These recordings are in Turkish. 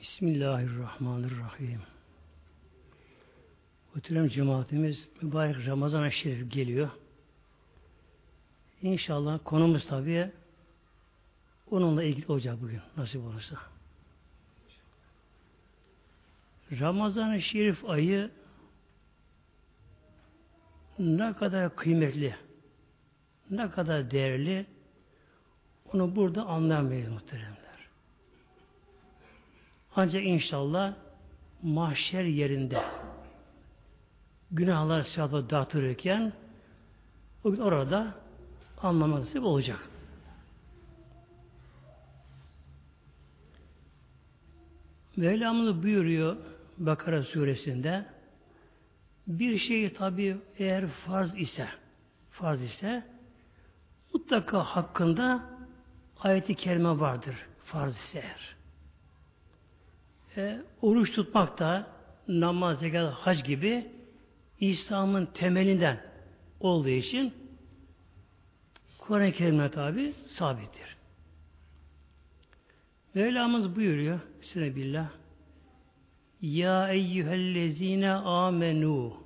Bismillahirrahmanirrahim. Muhterem cemaatimiz mübarek Ramazan-ı Şerif geliyor. İnşallah konumuz tabi onunla ilgili olacak bugün nasip olursa. Ramazan-ı Şerif ayı ne kadar kıymetli, ne kadar değerli onu burada anlayamayız muhteremler. Ancak inşallah mahşer yerinde günahlar sevabı dağıtırken o gün orada anlamak nasip olacak. Mevlamız buyuruyor Bakara suresinde bir şey tabi eğer farz ise farz ise mutlaka hakkında ayeti kerime vardır farz ise eğer. E, oruç tutmak da namaz, zekat, hac gibi İslam'ın temelinden olduğu için Kur'an-ı Kerim'e tabi sabittir. Mevlamız buyuruyor Bismillah Ya eyyühellezine amenu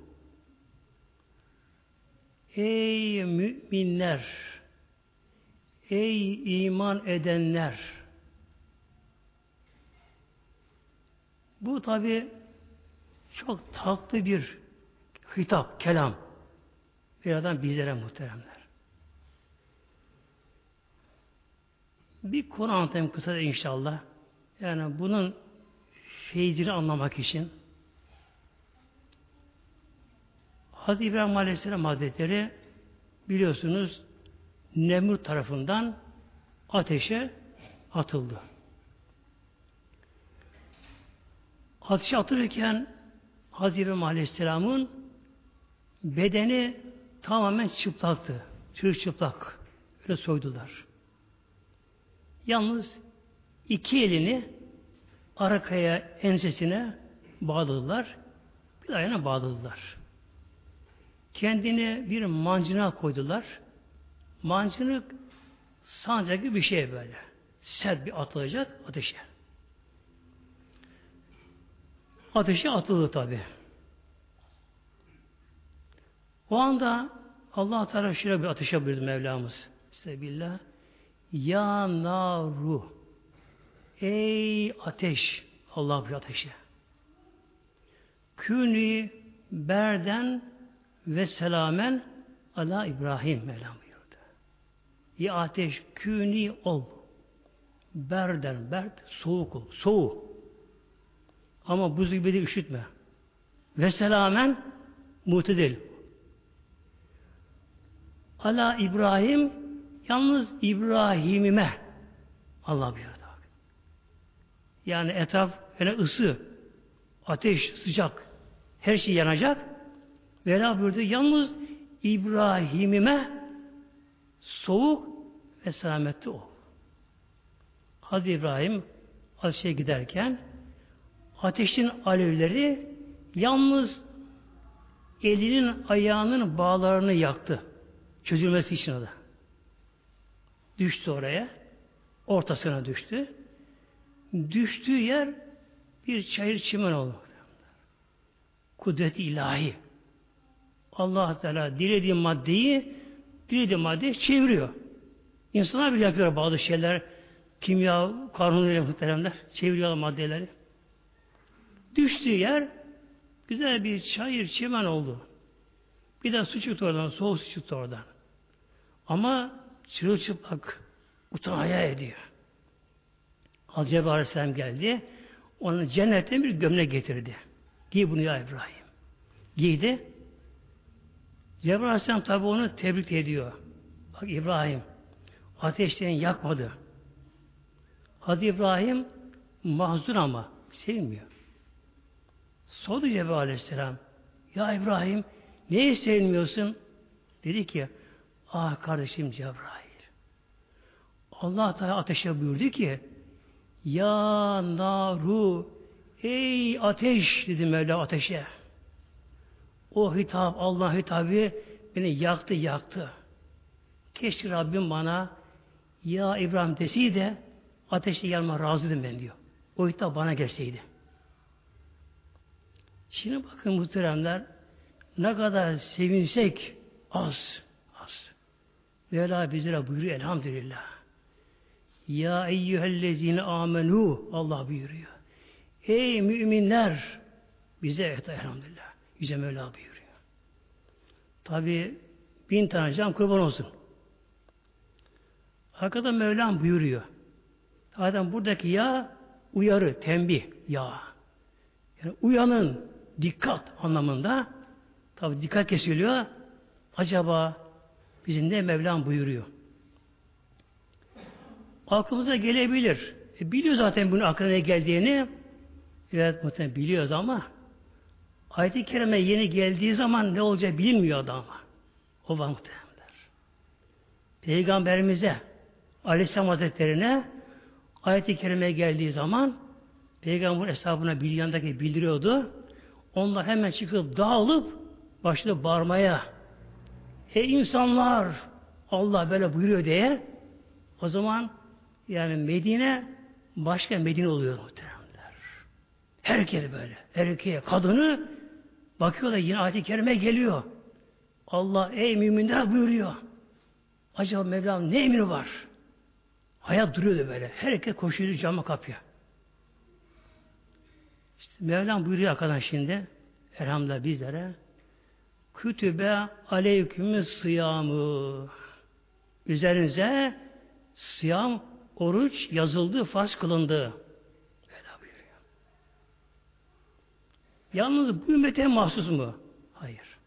Ey müminler Ey iman edenler Bu tabi çok tatlı bir hitap, kelam. Bir adam bizlere muhteremler. Bir konu anlatayım kısa inşallah. Yani bunun feyzini anlamak için Hazreti İbrahim Aleyhisselam Hazretleri biliyorsunuz Nemrut tarafından ateşe atıldı. Ateşe atılırken Hazreti İbrahim Aleyhisselam'ın bedeni tamamen çıplaktı. Çırık çıplak. Öyle soydular. Yalnız iki elini arkaya ensesine bağladılar. Bir ayağına bağladılar. Kendine bir mancına koydular. Mancınık sancak gibi bir şey böyle. Sert bir atılacak ateşe. Ateşe atıldı tabi. O anda Allah Teala şöyle bir ateşe buyurdu Mevlamız. Sebillah. Ya naru. Ey ateş. Allah bir ateşe. Küni berden ve selamen ala İbrahim Mevlam buyurdu. Ya ateş küni ol. Berden, berd, soğuk ol. Soğuk. Ama buz gibi de üşütme. Ve selamen mutedil. Ala İbrahim yalnız İbrahim'ime Allah buyurdu. Yani etraf böyle ısı, ateş, sıcak her şey yanacak. Vela buyurdu. Yalnız İbrahim'ime soğuk ve selametli ol. Hazreti İbrahim ateşe giderken ateşin alevleri yalnız elinin ayağının bağlarını yaktı. Çözülmesi için o da. Düştü oraya. Ortasına düştü. Düştüğü yer bir çayır çimen oldu. Kudret ilahi. Allah Teala dilediği maddeyi dilediği maddeyi çeviriyor. İnsanlar bile yapıyor bazı şeyler. Kimya kanunuyla muhteremler. Çeviriyorlar maddeleri. Düştüğü yer güzel bir çayır çimen oldu. Bir de su çıktı oradan, soğuk su çıktı oradan. Ama çırılçıplak utanaya ediyor. Hazreti Aleyhisselam geldi. Onun cennetten bir gömlek getirdi. Giy bunu ya İbrahim. Giydi. Cebrail Aleyhisselam tabi onu tebrik ediyor. Bak İbrahim ateşten yakmadı. Hazreti İbrahim mahzun ama sevmiyor. Sordu Cebrail Aleyhisselam. Ya İbrahim niye sevmiyorsun? Dedi ki ah kardeşim Cebrail Allah Teala ateşe buyurdu ki Ya naru Ey ateş dedi Mevla ateşe. O hitap Allah hitabı beni yaktı yaktı. Keşke Rabbim bana ya İbrahim deseydi de ateşte yanma razıydım ben diyor. O hitap bana gelseydi. Şimdi bakın muhteremler ne kadar sevinsek az. Az. Mevla bizlere buyuruyor elhamdülillah. Ya eyyühellezine amenu Allah buyuruyor. Ey müminler bize et elhamdülillah. Yüce Mevla buyuruyor. Tabi bin tane can kurban olsun. Hakikaten Mevlam buyuruyor. Zaten buradaki ya uyarı, tembih, ya. Yani uyanın, dikkat anlamında tabi dikkat kesiliyor. Acaba bizim de Mevlam buyuruyor. Aklımıza gelebilir. E, biliyor zaten bunun aklına geldiğini. Evet muhtemelen biliyoruz ama ayet-i kerime yeni geldiği zaman ne olacağı bilinmiyor ama. O var muhtemelenler. Peygamberimize Aleyhisselam Hazretleri'ne ayet-i kerime geldiği zaman Peygamber hesabına bir yandaki bildiriyordu. Onlar hemen çıkıp dağılıp başladı bağırmaya. Ey insanlar! Allah böyle buyuruyor diye o zaman yani Medine başka Medine oluyor muhteremler. Herkes böyle. Erkeğe, kadını bakıyorlar yine ayet-i kerime geliyor. Allah ey müminler buyuruyor. Acaba Mevlam ne emri var? Hayat duruyordu böyle. Herkes koşuyordu cama kapıya. İşte Mevlam buyuruyor arkadan şimdi. Elhamdülillah bizlere. Kütübe aleykümü sıyamı. Üzerinize sıyam, oruç yazıldı, farz kılındı. Böyle buyuruyor. Yalnız bu ümmete mahsus mu? Hayır.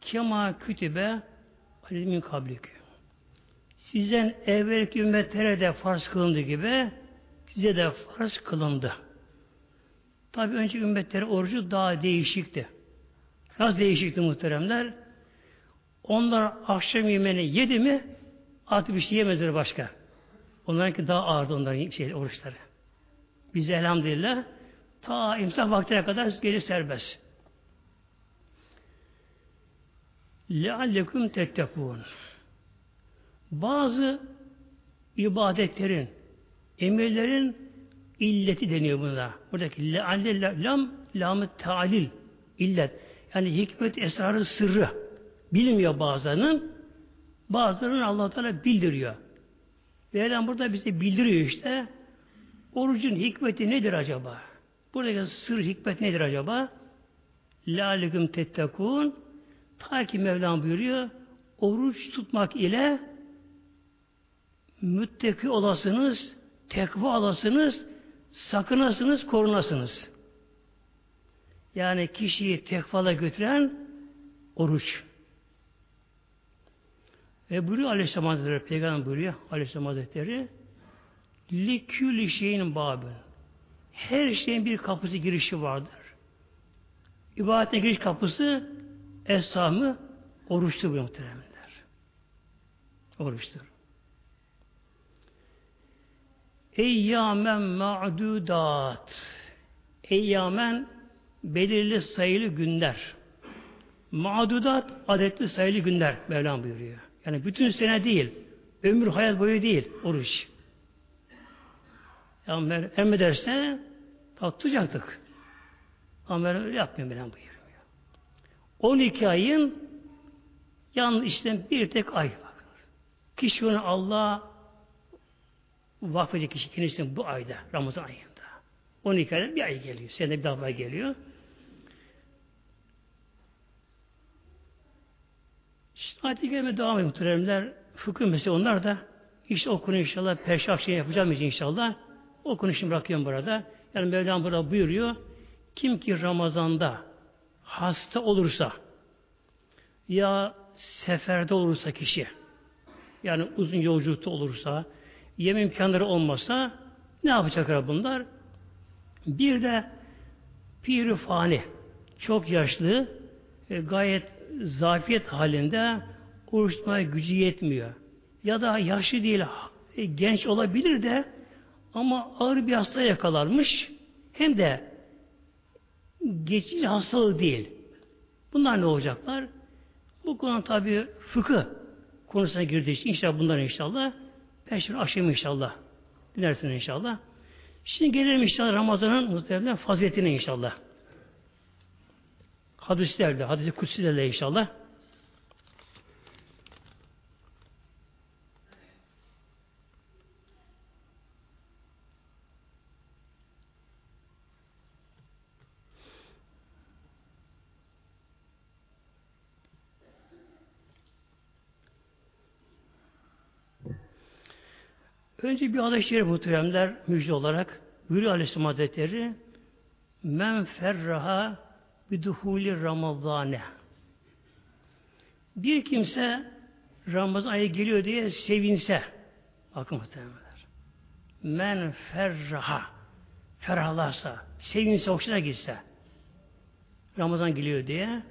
Kema kütübe alemin kablikü. Sizden evvelki ümmetlere de farz kılındı gibi size de farz kılındı. Tabi önce ümmetleri orucu daha değişikti. Nasıl değişikti muhteremler? Onlar akşam yemeğini yedi mi artık bir şey yemezler başka. Onlarınki daha ağırdı onların şey, oruçları. Biz elhamdülillah ta imsak vaktine kadar geri serbest. لَعَلَّكُمْ تَتَّقُونَ Bazı ibadetlerin, emirlerin illeti deniyor buna. Buradaki lealle lam, lam talil, illet. Yani hikmet, esrarı, sırrı. Bilmiyor bazılarının. Bazılarının allah Teala bildiriyor. Mevlam burada bize bildiriyor işte. Orucun hikmeti nedir acaba? Buradaki sır hikmet nedir acaba? Lâliküm tettekûn Ta ki Mevlam buyuruyor oruç tutmak ile müttaki olasınız, tekva olasınız, sakınasınız, korunasınız. Yani kişiyi tekvala götüren oruç. Ve buyuruyor Aleyhisselam Hazretleri, Peygamber buyuruyor Aleyhisselam Hazretleri, likülü şeyin babı. Her şeyin bir kapısı girişi vardır. İbadete giriş kapısı esamı oruçtur bu muhteremler. Oruçtur. Eyyamen ma'dudat. Eyyamen belirli sayılı günler. Ma'dudat adetli sayılı günler Mevlam buyuruyor. Yani bütün sene değil. Ömür hayat boyu değil oruç. Yani emrederse tutacaktık. Ama yapmıyor Mevlam buyuruyor. 12 ayın yalnız işte bir tek ay. Bakın. Kişi onu Allah vakfedecek kişi kendisinin bu ayda, Ramazan ayında. 12 ayda bir ay geliyor. Senede bir defa geliyor. İşte ayet-i kerime devam ediyor muhteremler. Fıkıh mesela onlar da işte okunu inşallah akşamı yapacağım inşallah. Okunu şimdi bırakıyorum burada. Yani Mevlam burada buyuruyor. Kim ki Ramazan'da hasta olursa ya seferde olursa kişi yani uzun yolculukta olursa yem imkanları olmasa ne yapacaklar bunlar? Bir de pir fani çok yaşlı gayet zafiyet halinde oruç gücü yetmiyor. Ya da yaşlı değil e, genç olabilir de ama ağır bir hasta yakalarmış hem de geçici hastalık değil. Bunlar ne olacaklar? Bu konu tabi fıkıh konusuna girdiği için inşallah bunlar inşallah Perşembe akşamı inşallah dilersin inşallah. Şimdi gelelim inşallah Ramazan'ın muhtemelen faziletine inşallah. Hadislerle, hadisi kutsilerle inşallah. Önce bir hadis-i şerif muhteremler müjde olarak Buyuruyor Aleyhisselam Hazretleri Men ferraha biduhuli ramazane bir kimse Ramazan ayı geliyor diye sevinse bakın muhtemelenler men ferraha ferahlarsa sevinse hoşuna gitse Ramazan geliyor diye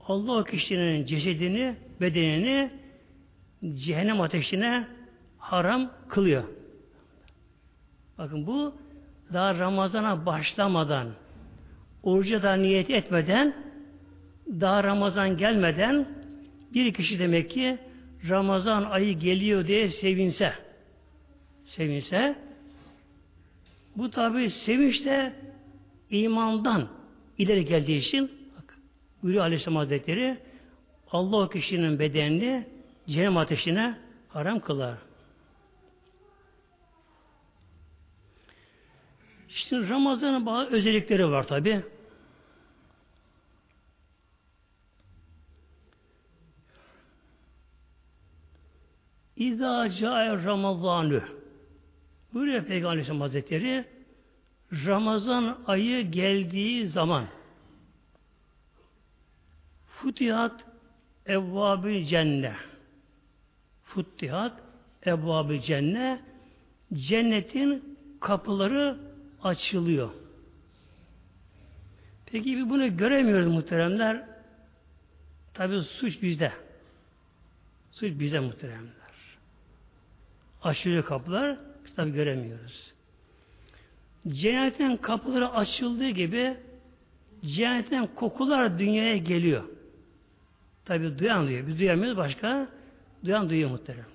Allah o kişinin cesedini bedenini cehennem ateşine haram kılıyor. Bakın bu daha Ramazan'a başlamadan, oruca da niyet etmeden, daha Ramazan gelmeden bir kişi demek ki Ramazan ayı geliyor diye sevinse, sevinse, bu tabi sevinç de imandan ileri geldiği için bak, buyuruyor Aleyhisselam Hazretleri Allah o kişinin bedenini cehennem ateşine haram kılar. Şimdi Ramazan'ın bazı özellikleri var tabi. İzâ câe Ramazanü Buyuruyor Peygamber Aleyhisselam Hazretleri Ramazan ayı geldiği zaman Futihat evvabı cenne Futihat evvabı cenne cennetin kapıları açılıyor. Peki bir bunu göremiyoruz muhteremler. Tabi suç bizde. Suç bize muhteremler. Açılıyor kapılar, biz tabi göremiyoruz. Cennetin kapıları açıldığı gibi cennetten kokular dünyaya geliyor. Tabi duyan duyuyor. Biz duyamıyoruz başka. Duyan duyuyor muhteremler.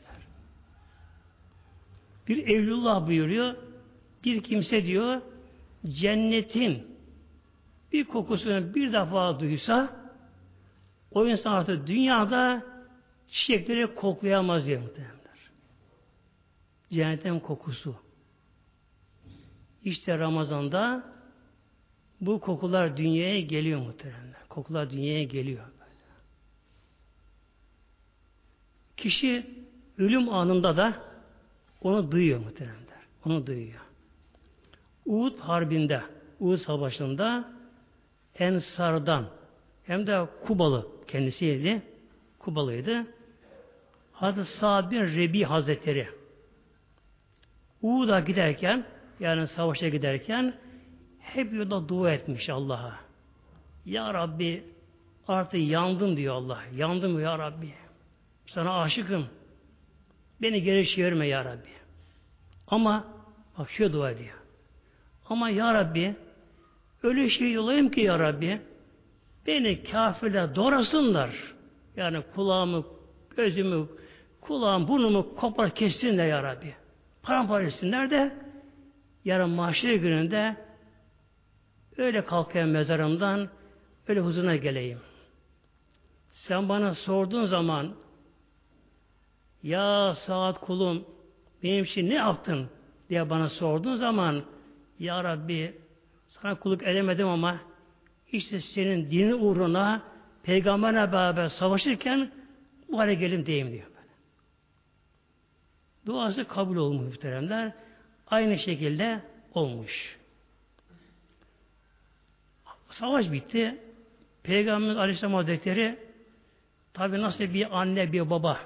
Bir Evlullah buyuruyor bir kimse diyor cennetin bir kokusunu bir defa duysa o insan artık dünyada çiçekleri koklayamaz diye muhtemelenler. Cennetin kokusu. İşte Ramazan'da bu kokular dünyaya geliyor muhteremler. Kokular dünyaya geliyor. Böyle. Kişi ölüm anında da onu duyuyor muhteremler. Onu duyuyor. Uhud Harbi'nde, Uhud Savaşı'nda Ensar'dan hem de Kubalı kendisiydi. Kubalıydı. Hazreti Sa'd Rebi Hazretleri Uhud'a giderken yani savaşa giderken hep yolda dua etmiş Allah'a. Ya Rabbi artık yandım diyor Allah. Yandım ya Rabbi. Sana aşıkım. Beni geri çevirme ya Rabbi. Ama bak şu dua ediyor. Ama Ya Rabbi öyle şey yolayım ki Ya Rabbi beni kafirler doğrasınlar. Yani kulağımı, gözümü, kulağım, burnumu kopar kessinler Ya Rabbi. Paramparça etsinler de yarın mahşer gününde öyle kalkayım mezarımdan öyle huzuruna geleyim. Sen bana sorduğun zaman ya saat kulum benim için ne yaptın diye bana sorduğun zaman ya Rabbi sana kulluk edemedim ama işte senin dini uğruna peygamberle beraber savaşırken bu hale gelim diyeyim diyor. Böyle. Duası kabul olmuş muhteremler. Aynı şekilde olmuş. Savaş bitti. Peygamberimiz Aleyhisselam Hazretleri tabi nasıl bir anne bir baba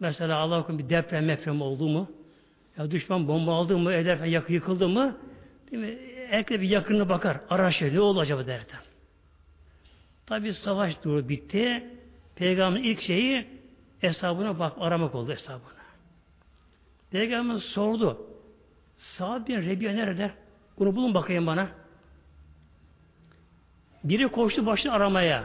mesela Allah'ın bir deprem mefrem oldu mu ya düşman bomba aldı mı eder yıkıldı mı Değil bir yakınına bakar. Araştırır. Ne oldu acaba derden. Tabi savaş doğru bitti. Peygamberin ilk şeyi hesabına bak, aramak oldu hesabına. Peygamber sordu. Sa'd bin Rebiye nerede? Bunu bulun bakayım bana. Biri koştu başını aramaya.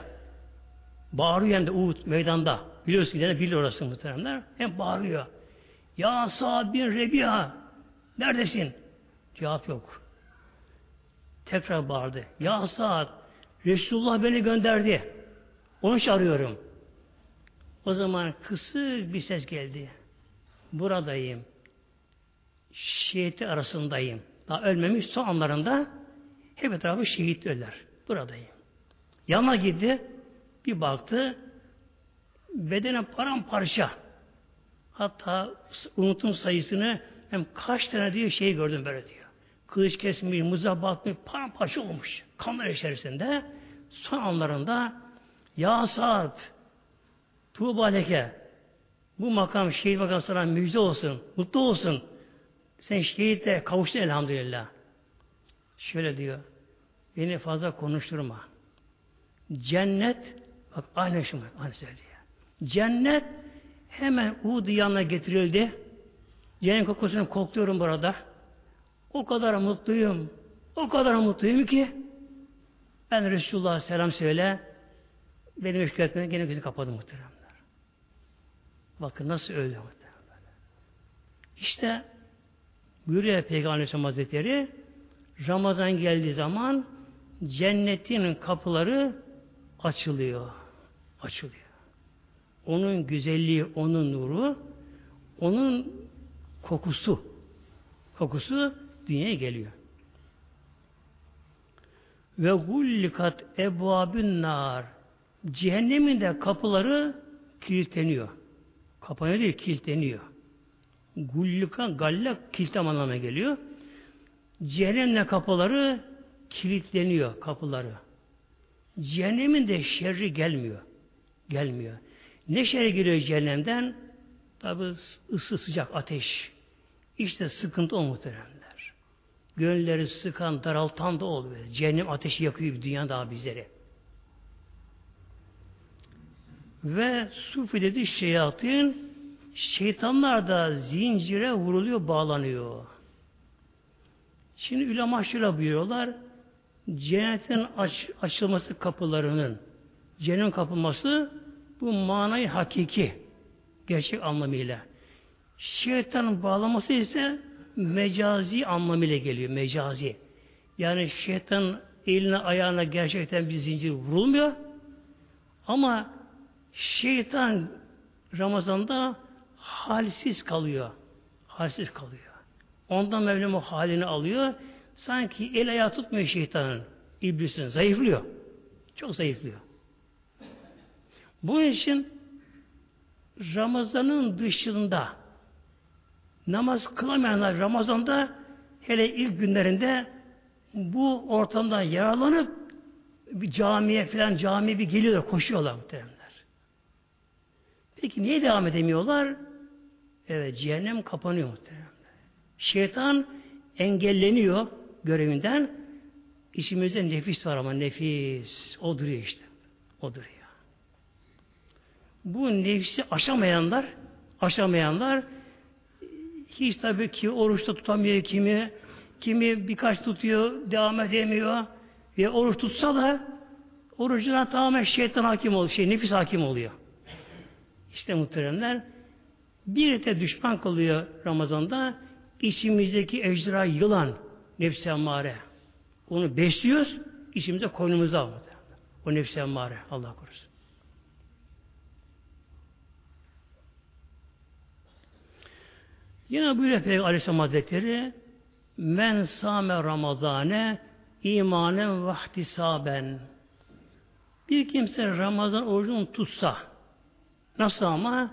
Bağırıyor hem de Uhud meydanda. Biliyorsun gidene bilir orası muhteremler. Hem bağırıyor. Ya Sa'd bin Rebiya neredesin? Cevap yok. Tekrar bağırdı. Ya Sa'd Resulullah beni gönderdi. Onu çağırıyorum. O zaman kısık bir ses geldi. Buradayım. Şehitli arasındayım. Daha ölmemiş son anlarında hep etrafı şehit öller. Buradayım. Yanına gitti. Bir baktı. Bedene paramparça. Hatta unutun sayısını hem kaç tane diyor şey gördüm böyle diyor. Kılıç kesmiş, mızrap batmış, paramparça olmuş. Kamera içerisinde son anlarında Ya Sa'd Tuğba leke bu makam şehit makam sana müjde olsun, mutlu olsun. Sen şehitle kavuştun elhamdülillah. Şöyle diyor. Beni fazla konuşturma. Cennet bak aynı şunu aynı söylüyor. Cennet hemen Uhud yanına getirildi. Cennet kokusunu kokluyorum burada. O kadar mutluyum. O kadar mutluyum ki ben Resulullah selam söyle benim etmeden gene gözü kapadım muhteremler. Bakın nasıl öldü muhteremler. İşte buyuruyor Peygamber Aleyhisselam Hazretleri Ramazan geldiği zaman cennetin kapıları açılıyor. Açılıyor. Onun güzelliği, onun nuru, onun kokusu, kokusu dünyaya geliyor. Ve gullikat ebvabün nar. Cehennemin de kapıları kilitleniyor. Kapanıyor değil, kilitleniyor. Gullika, gallak, kilitlem anlamına geliyor. Cehennemle kapıları kilitleniyor kapıları. Cehennemin de şerri gelmiyor. Gelmiyor. Ne şerri geliyor cehennemden? Tabi ısı sıcak ateş. İşte sıkıntı o muhteremler. Gönülleri sıkan, daraltan da oluyor. Cehennem ateşi yakıyor bir dünya daha bizleri. Ve sufi dedi şeyatın şeytanlar da zincire vuruluyor, bağlanıyor. Şimdi ulema şöyle buyuruyorlar. Cennetin aç, açılması kapılarının cennet kapılması bu manayı hakiki gerçek anlamıyla. Şeytanın bağlaması ise mecazi anlamıyla geliyor. Mecazi. Yani şeytan eline ayağına gerçekten bir zincir vurulmuyor. Ama şeytan Ramazan'da halsiz kalıyor. Halsiz kalıyor. Ondan Mevlam o halini alıyor. Sanki el ayağı tutmuyor şeytanın. İblisin. Zayıflıyor. Çok zayıflıyor. Bunun için Ramazan'ın dışında namaz kılamayanlar Ramazan'da hele ilk günlerinde bu ortamdan yararlanıp bir camiye falan camiye bir geliyorlar, koşuyorlar muhteremler. Peki niye devam edemiyorlar? Evet, cehennem kapanıyor muhteremler. Şeytan engelleniyor görevinden. İçimizde nefis var ama nefis. O duruyor işte. O duruyor. Bu nefsi aşamayanlar aşamayanlar hiç tabii ki oruçta tutamıyor kimi kimi birkaç tutuyor devam edemiyor ve oruç tutsa da orucuna tamamen şeytan hakim oluyor. Şey, nefis hakim oluyor. İşte muhteremler bir de düşman kalıyor Ramazan'da içimizdeki ejderha yılan nefsi emmare. Onu besliyoruz, içimize koynumuza alıyor. O nefsi emmare. Allah korusun. Yine buyuruyor Peygamber Aleyhisselam Hazretleri Men same Ramazane imanen vahtisaben bir kimse Ramazan orucunu tutsa nasıl ama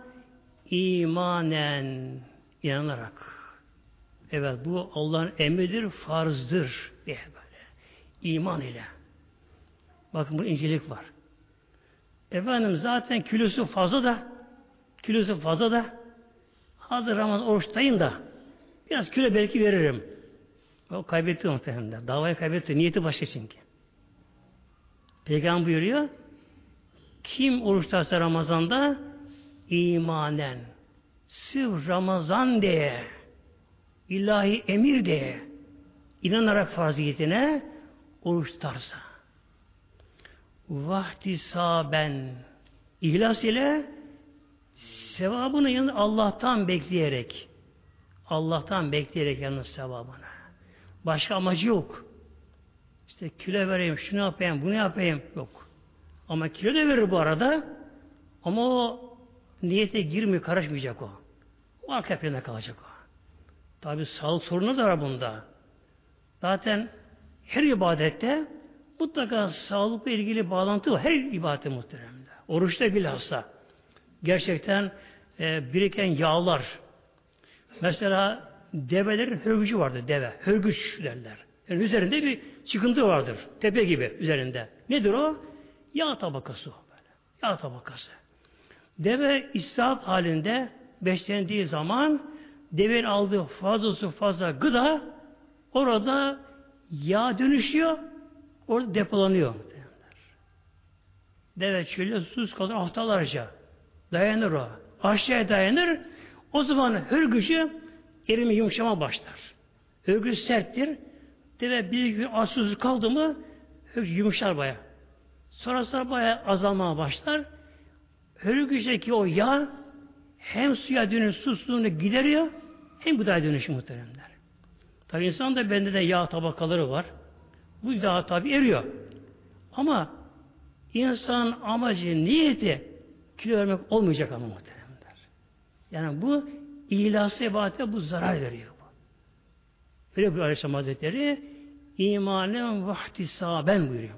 imanen inanarak Evet bu Allah'ın emridir, farzdır diye böyle. İman ile. Bakın bu incelik var. Efendim zaten kilosu fazla da kilosu fazla da hazır Ramazan oruçtayım da biraz kilo belki veririm. O kaybetti muhtemelen. Davayı kaybetti. Niyeti başka çünkü. Peygamber buyuruyor kim oruç tutarsa Ramazan'da imanen sırf Ramazan diye ilahi emir diye inanarak farziyetine oruç tutarsa vahtisaben ihlas ile sevabını yalnız Allah'tan bekleyerek Allah'tan bekleyerek yalnız sevabını. Başka amacı yok. işte kilo vereyim, şunu yapayım, bunu yapayım. Yok. Ama kilo da verir bu arada. Ama o niyete girmiyor, karışmayacak o. O arka planda kalacak o. Tabi sağlık sorunu da var bunda. Zaten her ibadette mutlaka sağlıkla ilgili bağlantı var. Her ibadette muhteremde. Oruçta bilhassa. Gerçekten e, biriken yağlar. Mesela develerin hörgücü vardır deve. Hörgüç derler. Yani üzerinde bir çıkıntı vardır. Tepe gibi üzerinde. Nedir o? Yağ tabakası böyle. Yağ tabakası. Deve istirahat halinde beslendiği zaman devenin aldığı fazlası fazla gıda orada yağ dönüşüyor orada depolanıyor. Deve çölde susuz kalır haftalarca. Dayanır o. Aşağıya dayanır. O zaman hırgıcı erime yumuşama başlar. Hırgıç serttir. Deve bir gün susuz kaldı mı yumuşar baya. Sonra sonra baya azalmaya başlar. Hırgıçtaki o yağ hem suya dönüş susuzluğunu gideriyor hem gıdaya dönüşü muhteremler. Tabi insan da bende de yağ tabakaları var. Bu yağ tabi eriyor. Ama insan amacı, niyeti kilo vermek olmayacak ama muhteremler. Yani bu ilası ibadete bu zarar veriyor. Bu. Öyle bir Aleyhisselam Hazretleri imanen vahtisaben buyuruyor.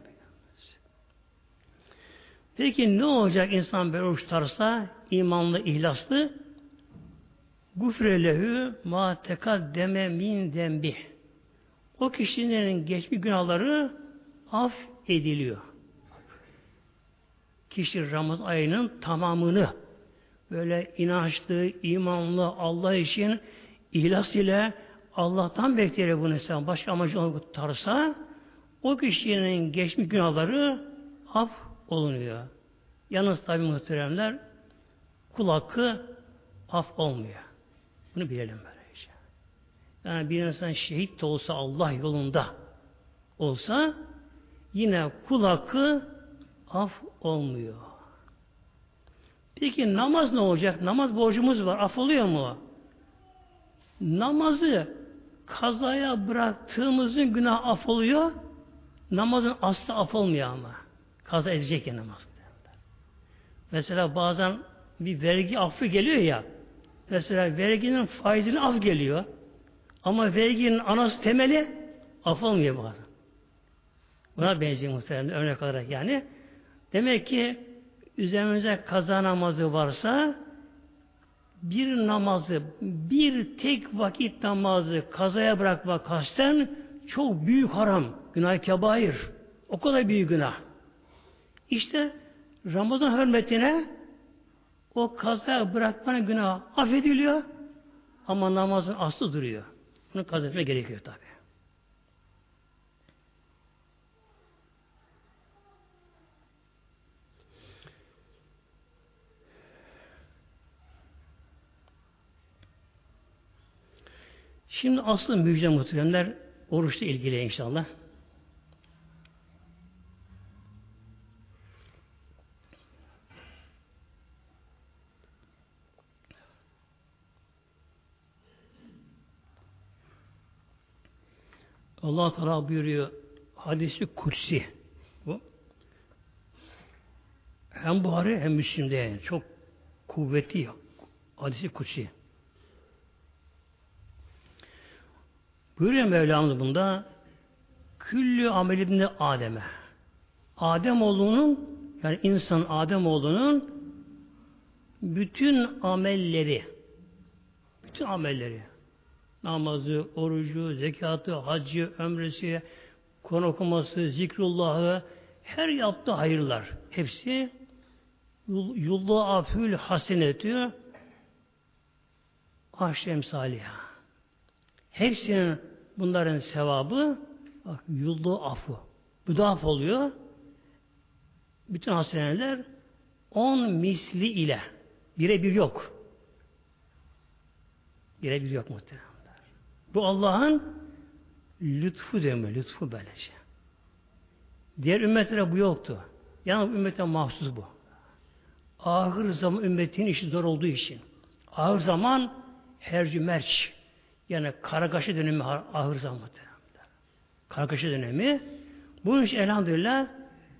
Peki ne olacak insan böyle oruç imanlı, ihlaslı gufre lehu ma tekaddeme min dembi o kişinin geçmiş günahları af ediliyor. Kişi Ramazan ayının tamamını böyle inançlı, imanlı, Allah için ihlas ile Allah'tan bekler bunu sen başka amacı onu tutarsa o kişinin geçmiş günahları af olunuyor. Yalnız tabi muhteremler kul hakkı af olmuyor. Bunu bilelim böylece. Yani bir insan şehit de olsa Allah yolunda olsa yine kul hakkı af olmuyor. Peki namaz ne olacak? Namaz borcumuz var. Af oluyor mu? Namazı kazaya bıraktığımızın günah af oluyor. Namazın aslı af olmuyor ama. Kaza edecek ya namaz. Mesela bazen bir vergi affı geliyor ya. Mesela verginin faizini af geliyor. Ama verginin anası temeli af olmuyor bazen. Buna benziyor muhtemelen örnek olarak yani. Demek ki üzerimize kaza namazı varsa bir namazı, bir tek vakit namazı kazaya bırakmak kasten çok büyük haram. Günah kebair. O kadar büyük günah. İşte Ramazan hürmetine o kaza bırakmanın günahı affediliyor ama namazın aslı duruyor. Bunu kaza etme gerekiyor tabi. Şimdi aslı müjde muhteremler oruçla ilgili inşallah. Allah Teala buyuruyor hadisi kutsi bu. Hem Buhari hem Müslim'de yani. Çok kuvvetli hadisi kutsi. Buyuruyor Mevlamız bunda küllü amel ibni Adem'e Adem olduğunun yani insan Adem olduğunun bütün amelleri bütün amelleri namazı, orucu, zekatı, hacı, ömresi, konu okuması, zikrullahı, her yaptığı hayırlar. Hepsi yullu afül hasenetü aşrem saliha. Hepsinin bunların sevabı bak yullu afu. Müdaf oluyor. Bütün haseneler on misli ile. Birebir yok. Birebir yok muhtemelen. Bu Allah'ın lütfu demiyor, lütfu böylece. Diğer ümmetlere bu yoktu. Yani ümmete mahsus bu. Ahır zaman ümmetin işi zor olduğu için. Ahır zaman hercü yani kargaşı dönemi ahır zaman. Kargaşı dönemi Bunun için elhamdülillah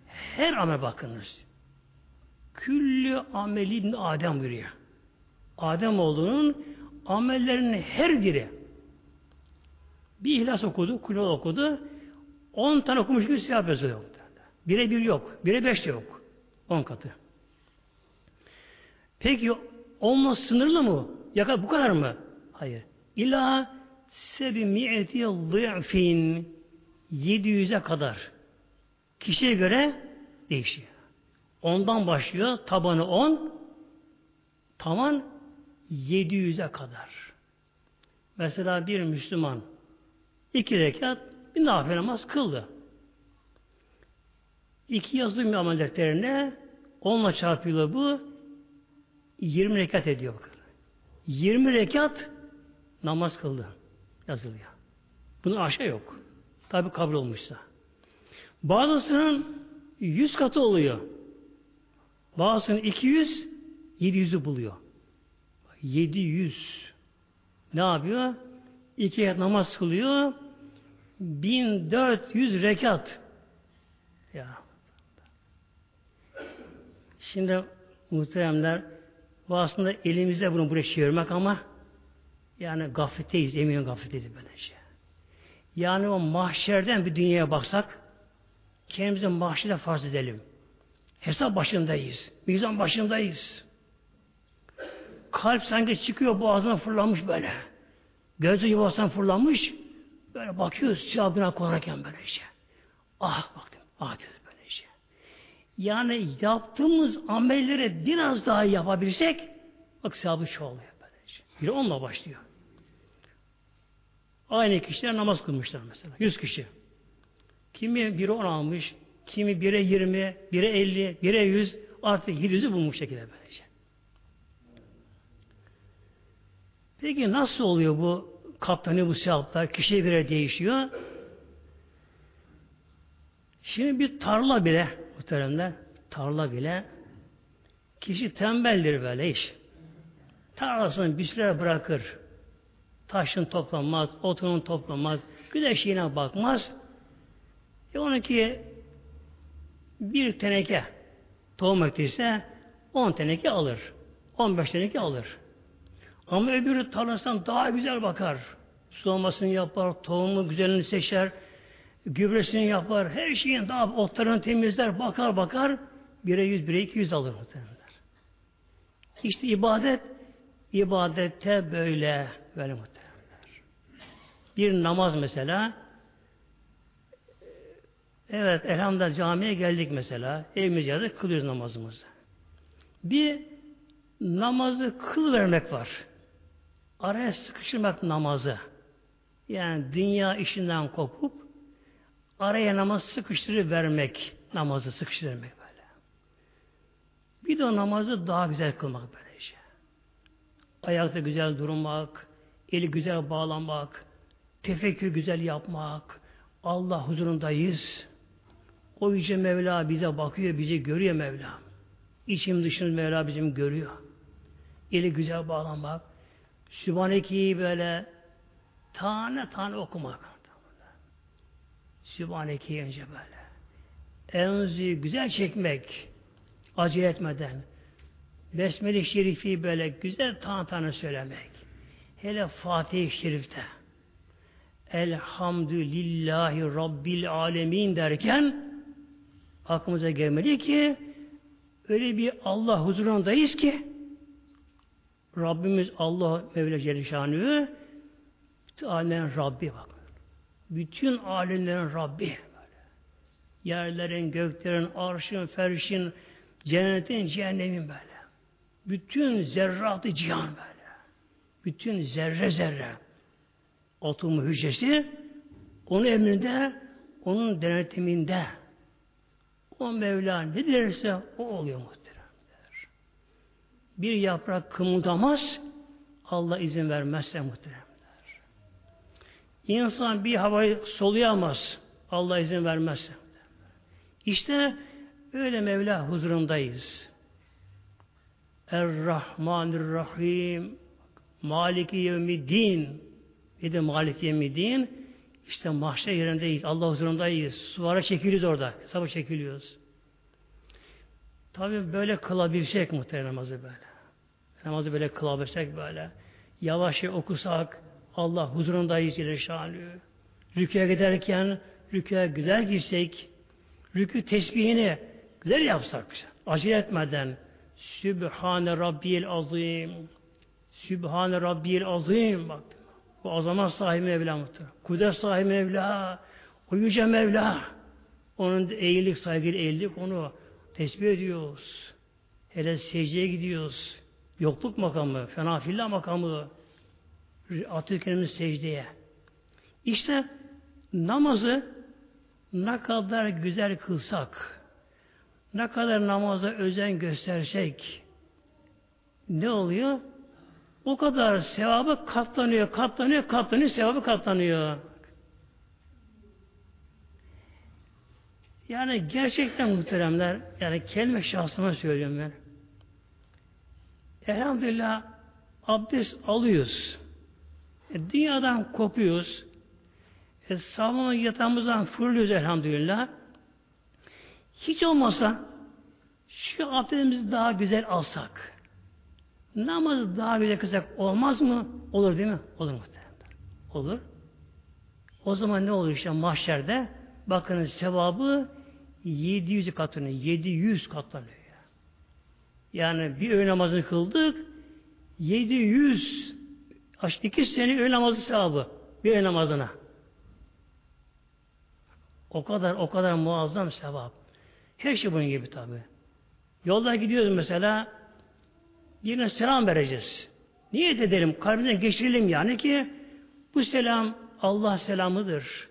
her amel bakınız. Küllü amelin Adem buyuruyor. Adem olduğunun amellerinin her biri bir ihlas okudu, kulü okudu. On tane okumuş gibi siyah yazıyor. Bire bir yok. Bire beş de yok. On katı. Peki olmaz sınırlı mı? Yaka bu kadar mı? Hayır. İlla sebi mi'eti zı'fin 700'e kadar. Kişiye göre değişiyor. Ondan başlıyor. Tabanı 10 tavan 700'e kadar. Mesela bir Müslüman iki rekat bir nafile namaz kıldı. İki yazılı bir amel defterine onunla çarpıyla bu 20 rekat ediyor. Bakın. 20 rekat namaz kıldı. Yazılıyor. Bunun aşağı yok. Tabi kabul olmuşsa. Bazısının 100 katı oluyor. Bazısının 200, 700'ü buluyor. 700. Ne yapıyor? İki namaz kılıyor. 1400 rekat. Ya. Şimdi muhteremler bu aslında elimizde bunu buraya çevirmek ama yani gafleteyiz, emin gafleteyiz böylece. Yani o mahşerden bir dünyaya baksak kendimizi mahşerde farz edelim. Hesap başındayız. Mizan başındayız. Kalp sanki çıkıyor boğazına fırlamış böyle. Gözü yuvasından fırlamış. Böyle bakıyoruz günah konarken böyle işte. Ah baktım. Ah diyoruz böyle işte. Yani yaptığımız amelleri biraz daha yapabilsek bak sevabı çoğalıyor. Biri onunla başlıyor. Aynı kişiler namaz kılmışlar mesela. Yüz kişi. Kimi biri on almış, kimi bire yirmi, bire elli, bire yüz, artık yüzü bulmuş şekilde böylece. Peki nasıl oluyor bu kaptanı bu sevaplar? Kişiye göre değişiyor. Şimdi bir tarla bile muhteremler, tarla bile kişi tembeldir böyle iş. Tarlasını bir bırakır. Taşın toplanmaz, otunun toplanmaz, güneşine bakmaz. E onunki bir teneke tohum ektiyse on teneke alır. on beş teneke alır. Ama öbürü tarlasından daha güzel bakar. Sulamasını yapar, tohumu güzelini seçer, gübresini yapar, her şeyin daha otlarını temizler, bakar bakar, bire yüz, bire iki yüz alır muhtemelenler. İşte ibadet, ibadette böyle, böyle muhtemelenler. Bir namaz mesela, evet elhamdülillah camiye geldik mesela, evimiz yerde kılıyoruz namazımızı. Bir namazı kıl vermek var araya sıkıştırmak namazı. Yani dünya işinden kopup araya namaz sıkıştırı vermek namazı sıkıştırmak böyle. Bir de o namazı daha güzel kılmak böylece. Ayakta güzel durmak, eli güzel bağlamak, tefekkür güzel yapmak, Allah huzurundayız. O yüce Mevla bize bakıyor, bizi görüyor Mevla. İçim dışım Mevla bizim görüyor. Eli güzel bağlamak, Sübhaneke'yi böyle tane tane okumak. Sübhaneke'yi önce böyle. Enzi güzel çekmek. Acı etmeden. Besmele-i Şerifi böyle güzel tane tane söylemek. Hele Fatih-i Şerif'te. Elhamdülillahi Rabbil Alemin derken aklımıza gelmeli ki öyle bir Allah huzurundayız ki Rabbimiz Allah Mevla Celleşanü alemlerin Rabbi bak. Bütün alemlerin Rabbi. Yerlerin, göklerin, arşın, ferşin, cennetin, cehennemin böyle. Bütün zerratı cihan böyle. Bütün zerre zerre atomu hücresi onun emrinde, onun denetiminde. O Mevla ne dilerse o oluyor muhtemelen bir yaprak kımıldamaz Allah izin vermezse muhteremler. İnsan bir havayı soluyamaz Allah izin vermezse. İşte öyle Mevla huzurundayız. Er-Rahmanir-Rahim Maliki Yevmiddin bir de Maliki Yevmiddin İşte mahşer yerindeyiz. Allah huzurundayız. Suvara çekiliyoruz orada. Hesaba çekiliyoruz. Tabi böyle kılabilsek muhtemelen namazı böyle. Namazı böyle kılabilsek böyle. Yavaş okusak Allah huzurundayız ile şanlı. Rüküye giderken rüküye güzel girsek rükü tesbihini güzel yapsak acele etmeden Sübhane Rabbiyel Azim Sübhane Rabbiyel Azim bak bu azamet sahibi Mevla muhtemelen. Kudret sahibi Mevla o yüce Mevla onun eğilik saygıyla eğildik onu tesbih ediyoruz. Hele secdeye gidiyoruz. Yokluk makamı, fenafillah makamı atıyoruz secdeye. İşte namazı ne kadar güzel kılsak, ne kadar namaza özen göstersek ne oluyor? O kadar sevabı katlanıyor, katlanıyor, katlanıyor, sevabı katlanıyor. Yani gerçekten muhteremler, yani kelime şahsıma söylüyorum ben. Elhamdülillah abdest alıyoruz. E, dünyadan kopuyoruz. E, sabahın yatağımızdan fırlıyoruz elhamdülillah. Hiç olmasa şu abdestimizi daha güzel alsak, namazı daha güzel kılsak olmaz mı? Olur değil mi? Olur muhtemelen. Olur. O zaman ne olur işte mahşerde? Bakın sevabı 700 katını, 700 katlanıyor. Yani bir öğle namazını kıldık, 700 iki sene öğle namazı sevabı bir öğle namazına. O kadar o kadar muazzam sevap. Her şey bunun gibi tabi. Yolda gidiyoruz mesela birine selam vereceğiz. Niyet edelim, kalbinden geçirelim yani ki bu selam Allah selamıdır.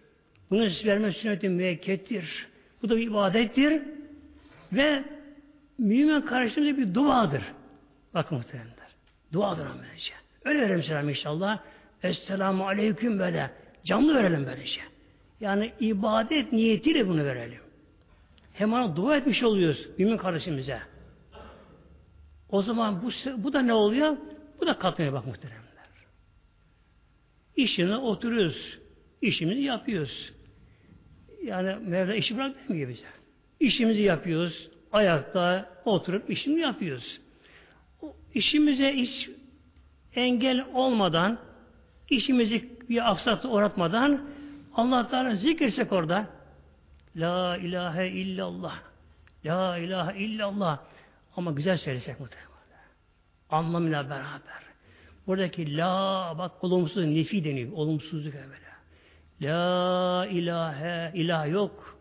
Bunu verme sünneti müekkettir. Bu da bir ibadettir. Ve mümin karşılığında bir duadır. Bakın muhteremler. Duadır böylece. Öyle verelim selam inşallah. Esselamu aleyküm böyle. Canlı verelim böylece. Yani ibadet niyetiyle bunu verelim. Hem ona dua etmiş oluyoruz mümin kardeşimize. O zaman bu, bu da ne oluyor? Bu da katmaya bak muhteremler. İşine oturuyoruz. İşimizi yapıyoruz. Yani Mevla işi bırak demiyor bize. İşimizi yapıyoruz. Ayakta oturup işimizi yapıyoruz. O işimize hiç engel olmadan, işimizi bir aksaklık uğratmadan Allah Teala zikirsek orada La ilahe illallah La ilahe illallah ama güzel söylesek muhtemelen. Anlamıyla beraber. Buradaki la bak olumsuz nefi deniyor. Olumsuzluk böyle. La ilahe ilah yok.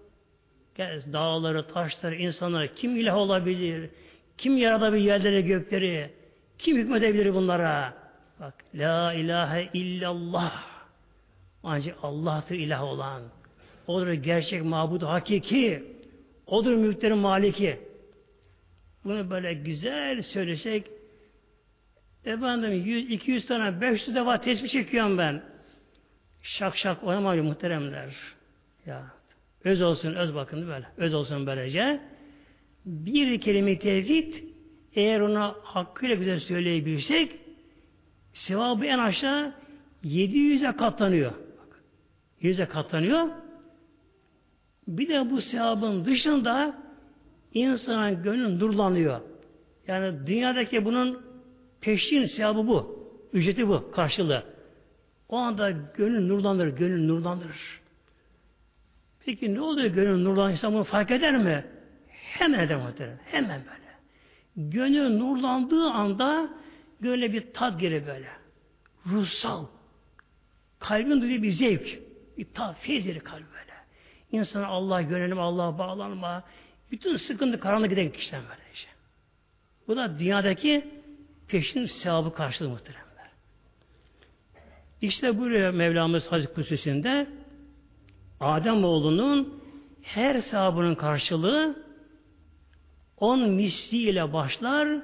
Gel dağları, taşları, insanları kim ilah olabilir? Kim yaratabilir yerleri, gökleri? Kim hükmedebilir bunlara? Bak la ilahe illallah. Ancak Allah'tır ilah olan. Odur gerçek mabudu hakiki. Odur mülklerin maliki. Bunu böyle güzel söylesek efendim 100, 200 tane 500 defa tesbih çekiyorum ben. Şak şak oynamıyor muhteremler. Ya öz olsun öz bakın böyle. Öz olsun böylece. Bir kelime tevhid eğer ona hakkıyla güzel söyleyebilirsek sevabı en aşağı 700'e katlanıyor. 700'e katlanıyor. Bir de bu sevabın dışında insanın gönlü nurlanıyor. Yani dünyadaki bunun peşin sevabı bu. Ücreti bu. Karşılığı. O anda gönül nurlanır, gönül nurlanır. Peki ne oluyor gönül nurlanırsa bunu fark eder mi? Hemen eder muhtemelen. Hemen böyle. Gönül nurlandığı anda böyle bir tat gelir böyle. Ruhsal. Kalbin duyduğu bir zevk. Bir tat, feyzleri kalbi böyle. İnsana Allah görelim, Allah'a bağlanma. Bütün sıkıntı karanlık giden kişiden böyle işte. Bu da dünyadaki peşin sevabı karşılığı muhtemelen. İşte buraya Mevlamız Hazreti Kutsesi'nde Adem oğlunun her sahabının karşılığı on misliyle başlar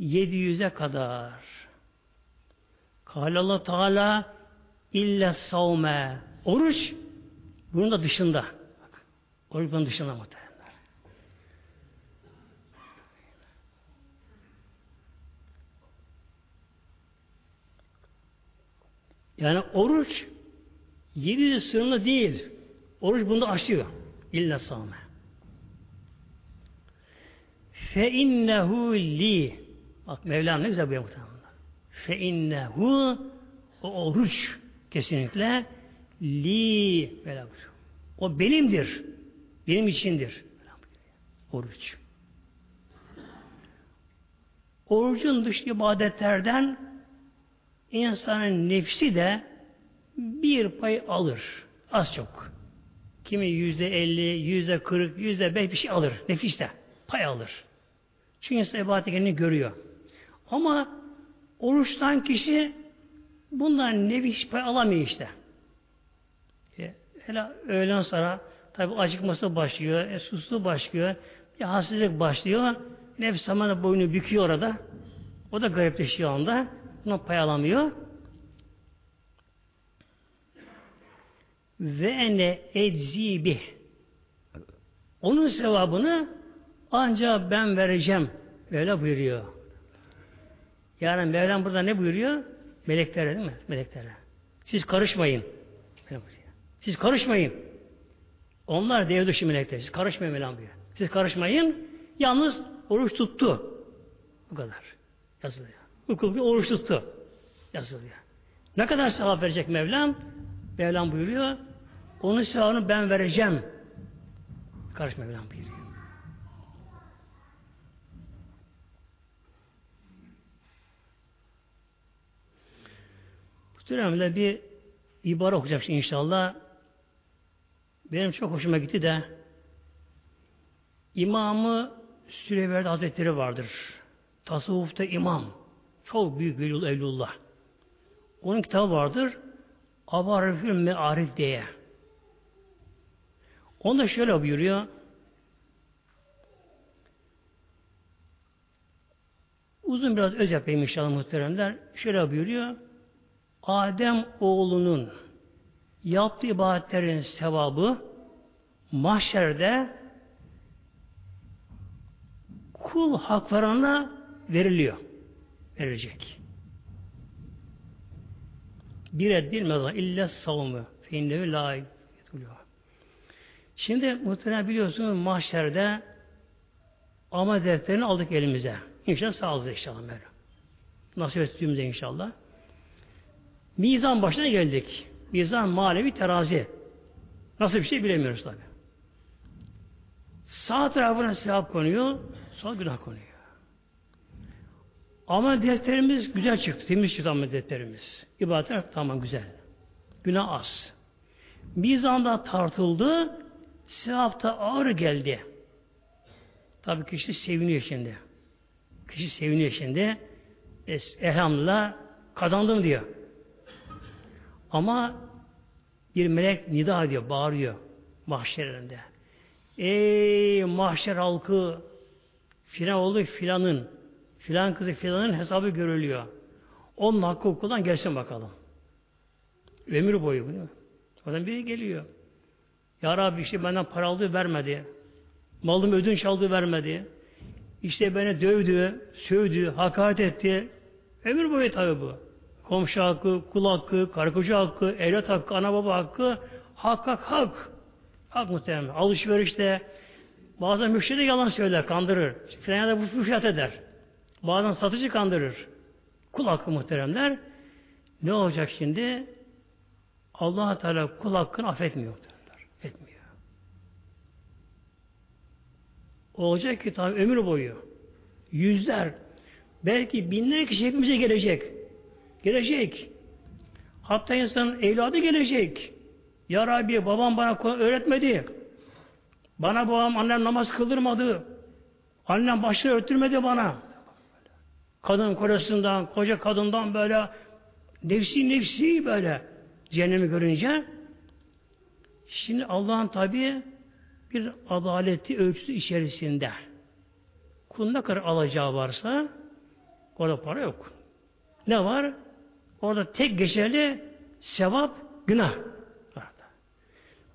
700'e kadar. Kâlallah Teala illa savme oruç bunun da dışında. Oruç bunun dışında muhtemelen. Yani oruç 700 sınırlı değil. Oruç bunda aşıyor. İlla sâme. Fe innehu li. Bak Mevlam ne güzel bu muhtemelen. Fe innehu o oruç kesinlikle li böyle O benimdir. Benim içindir. Oruç. Orucun dış ibadetlerden insanın nefsi de bir pay alır. Az çok. Kimi yüzde elli, yüzde kırk, yüzde beş bir şey alır. Nefis de. Pay alır. Çünkü insan ibadeti kendini görüyor. Ama oruçtan kişi bundan nefis pay alamıyor işte. Hele öğlen sonra tabi acıkması başlıyor, e, suslu başlıyor, bir hastalık başlıyor. Nefis zamanla boynu büküyor orada. O da garipleşiyor anda. Buna pay alamıyor. Ve ene eczi Onun sevabını ancak ben vereceğim. Öyle buyuruyor. Yani Mevlam burada ne buyuruyor? Meleklere değil mi? Meleklere. Siz karışmayın. Siz karışmayın. Onlar dev dışı melekler. Siz karışmayın Mevlam buyuruyor. Siz karışmayın. Yalnız oruç tuttu. Bu kadar. Yazılıyor. Hukuki oruç tuttu. Yazılıyor. Ne kadar sevap verecek Mevlam? Mevlam buyuruyor. Onun sevabını ben vereceğim. Karışma Mevlam buyuruyor. Bu dönemde bir ibare okuyacak inşallah. Benim çok hoşuma gitti de İmamı Süleyverdi Hazretleri vardır. Tasavvufta imam. Çok büyük bir Evlullah. Onun kitabı vardır. Abarifül Me'arif diye. Onda şöyle buyuruyor. Uzun biraz öz yapayım inşallah muhteremler. Şöyle buyuruyor. Adem oğlunun yaptığı ibadetlerin sevabı mahşerde kul haklarına veriliyor. Verilecek. Bir eddilmez illa savunmu. Feinnehu la. Şimdi muhtemelen biliyorsunuz mahşerde ama defterini aldık elimize. İnşallah sağlıklı inşallah böyle. Nasip ettiğimizde inşallah. Mizan başına geldik. Mizan manevi terazi. Nasıl bir şey bilemiyoruz tabi. Sağ tarafına sevap konuyor, sol günah konuyor. Ama defterimiz güzel çıktı. Temiz çıktı ama defterimiz. İbadetler tamam güzel. Günah az. Mizanda tartıldı. Sevapta ağır geldi. Tabi kişi seviniyor şimdi. Kişi seviniyor şimdi. Elhamdülillah kazandım diyor. Ama bir melek nida ediyor, bağırıyor mahşerinde. Ey mahşer halkı filan oldu filanın filan kızı filanın hesabı görülüyor. Onun hakkı okuldan gelsin bakalım. Ömür boyu bunu. Oradan biri geliyor. Ya Rabbi işte benden para aldı vermedi. Malım ödünç aldı vermedi. İşte beni dövdü, sövdü, hakaret etti. Ömür boyu tabi bu. Komşu hakkı, kul hakkı, karı hakkı, evlat hakkı, ana baba hakkı, hak hak hak. Hak muhtemelen. Alışverişte bazen müşteri yalan söyler, kandırır. Filan da bu füşat eder. Bazen satıcı kandırır. Kul hakkı muhteremler. Ne olacak şimdi? allah Teala kul hakkını affetmiyor muhteremler. Etmiyor. Olacak ki tabi ömür boyu. Yüzler, belki binler kişi hepimize gelecek. Gelecek. Hatta insanın evladı gelecek. Ya Rabbi babam bana öğretmedi. Bana babam annem namaz kıldırmadı. Annem başını örtürmedi bana. Kadın kocasından, koca kadından böyle nefsi nefsi böyle cehennemi görünce şimdi Allah'ın tabi bir adaleti ölçüsü içerisinde kul ne kadar alacağı varsa orada para yok. Ne var? Orada tek geçerli sevap, günah.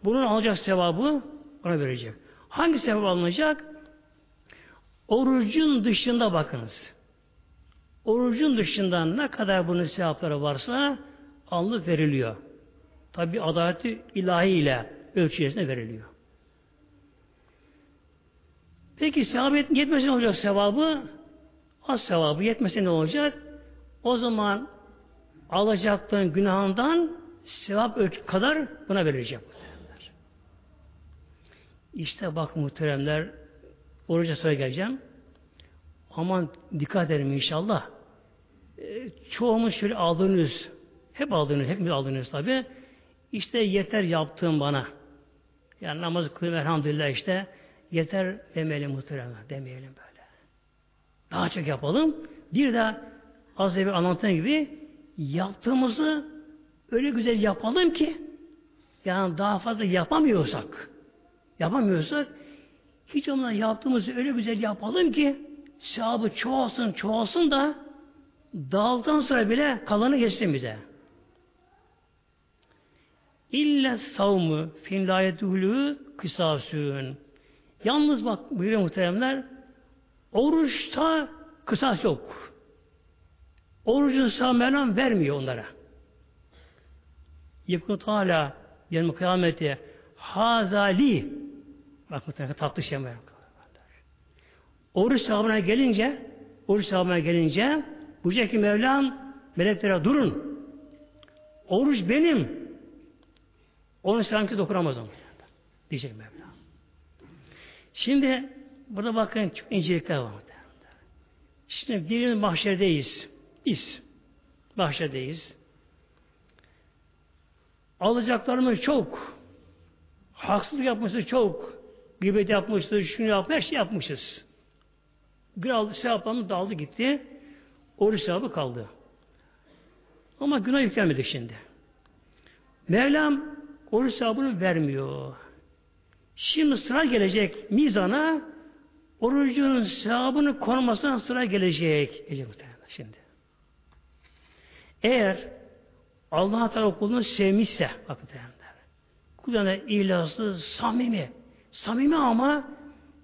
Bunun alacak sevabı ona verecek. Hangi sevap alınacak? Orucun dışında bakınız. Orucun dışında ne kadar bunun sevapları varsa alınıp veriliyor. Tabi adaleti ilahiyle ölçü veriliyor. Peki sevabı yetmese ne olacak sevabı? Az sevabı yetmese ne olacak? O zaman alacaktığın günahından sevap ölçü kadar buna verilecek. İşte bak muhteremler oruca sonra geleceğim. Aman dikkat edelim inşallah. E, çoğumuz şöyle aldınız. Hep aldınız, hepimiz aldınız tabi. İşte yeter yaptığım bana. Yani namazı kılayım elhamdülillah işte. Yeter demeyelim muhteremler. Demeyelim böyle. Daha çok yapalım. Bir de az evvel anlattığım gibi yaptığımızı öyle güzel yapalım ki yani daha fazla yapamıyorsak yapamıyorsak hiç onunla yaptığımızı öyle güzel yapalım ki sevabı çoğalsın çoğalsın da dağıldan sonra bile kalanı geçsin bize. İlle savmu fin layetülü kısasün. Yalnız bak buyuruyor muhteremler oruçta kısas yok. Orucun sağ vermiyor onlara. Yekun Teala yarın kıyameti hazali bak muhtemelen tatlı şey. Oruç sahabına gelince oruç sahabına gelince bu ki Mevlam meleklere durun. Oruç benim. Onun selamki dokunamaz onu. Diyecek Mevlam. Şimdi burada bakın çok incelikler var. Şimdi bir mahşerdeyiz. Biz mahşerdeyiz. Alacaklarımız çok. Haksızlık yapmışız çok. Gıybet yapmışız, şunu yapmışız, her şey yapmışız. Günah sevaplarımız daldı gitti. Oruç sevabı kaldı. Ama günah yüklenmedik şimdi. Mevlam oruç sevabını vermiyor. Şimdi sıra gelecek mizana orucun sevabını korumasına sıra gelecek. Şimdi. Eğer Allah Teala kulunu sevmişse bakın. Kuluna ihlaslı, samimi. Samimi ama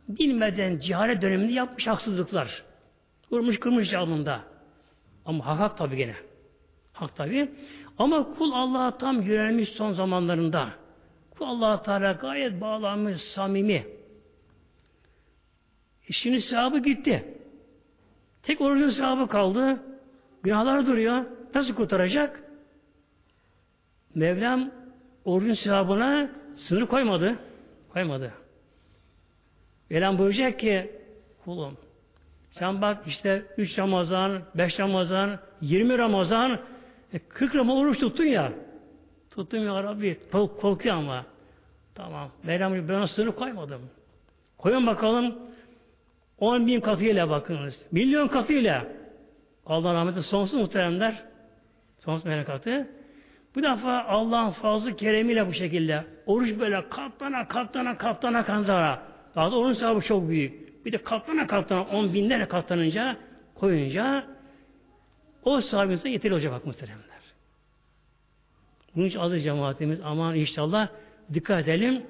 bilmeden cihare döneminde yapmış haksızlıklar. Vurmuş kırmış alnında. Ama hak hak tabi gene. Hak tabi. Ama kul Allah'a tam yönelmiş son zamanlarında. Kul Allah Teala gayet bağlanmış, samimi. İşinin sahibi gitti. Tek orucun sahibi kaldı. Günahlar duruyor. Nasıl kurtaracak? Mevlam orucun sevabına sınır koymadı. Koymadı. Mevlam buyuracak ki kulum sen bak işte 3 Ramazan, 5 Ramazan, 20 Ramazan, 40 e, Ramazan oruç tuttun ya. Tuttum ya Rabbi. Korkuyor ama. Tamam. Mevlam ben sınır koymadım. Koyun bakalım 10 bin katıyla bakınız. Milyon katıyla. Allah rahmeti sonsuz muhteremler. Sonsuz melekatı. Bu defa Allah'ın fazlı keremiyle bu şekilde oruç böyle katlana katlana katlana katlana. Daha da onun sahibi çok büyük. Bir de katlana katlana on binlerle katlanınca koyunca o sahibimize yeterli olacak bak muhteremler. Bunun için adı cemaatimiz aman inşallah dikkat edelim.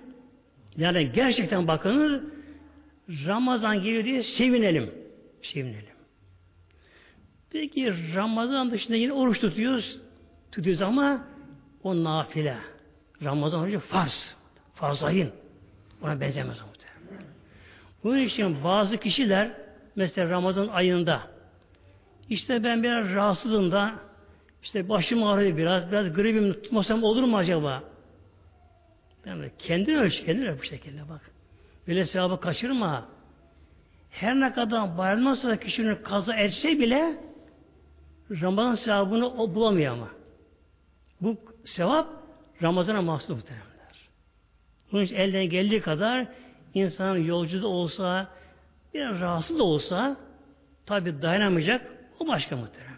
Yani gerçekten bakınız Ramazan geliyor diye sevinelim. Sevinelim. Peki Ramazan dışında yine oruç tutuyoruz. Tutuyoruz ama o nafile. Ramazan orucu farz. Farz ayın. Ona benzemez o Bunun için bazı kişiler mesela Ramazan ayında işte ben biraz rahatsızım da işte başım ağrıyor biraz, biraz gribim tutmasam olur mu acaba? Yani kendin ölç, kendin ölç bu şekilde bak. Böyle sevabı kaçırma. Her ne kadar bayramdan sonra kişinin kaza etse bile Ramazan sevabını o bulamıyor ama. Bu sevap Ramazan'a mahsus muhtemelenler. Bunun için elden geldiği kadar insan yolcu da olsa, biraz rahatsız da olsa tabi dayanamayacak o başka muhteremler.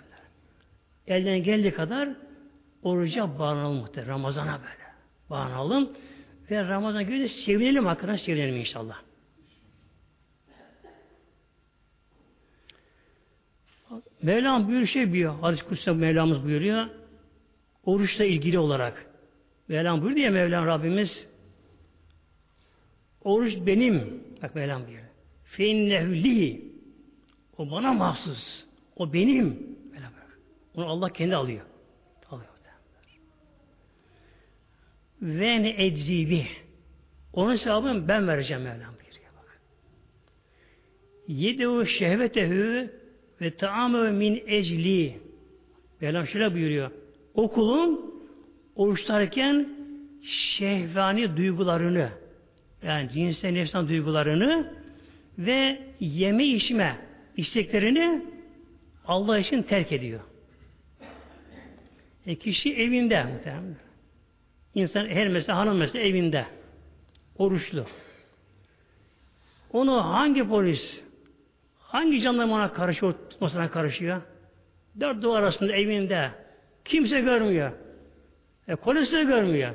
Elden geldiği kadar oruca bağlanalım muhterem. Ramazan'a böyle. Bağlanalım ve Ramazan günü sevinelim hakkında sevinelim inşallah. Mevlam buyuruyor şey buyuruyor. Hadis-i Kutsu'da Mevlamız buyuruyor. Oruçla ilgili olarak. Mevlam buyuruyor ya Mevlam Rabbimiz oruç benim. Bak Mevlam buyuruyor. Feinnehü O bana mahsus. O benim. Mevlam Onu Allah kendi alıyor. Alıyor. ve ne eczibi. Onun sevabını ben vereceğim Mevlam buyuruyor. Bak. Yedehu şehvetehü ve taamü min ecli. Mevlam şöyle buyuruyor. Okulun oruçlarken şehvani duygularını yani cinsel nefsan duygularını ve yeme içme isteklerini Allah için terk ediyor. E kişi evinde muhtemelen. İnsan her mesela hanım mesela evinde. Oruçlu. Onu hangi polis, hangi jandarma ona karışıyor, tutmasına karışıyor? Dört duvar arasında evinde. Kimse görmüyor. E, polis de görmüyor.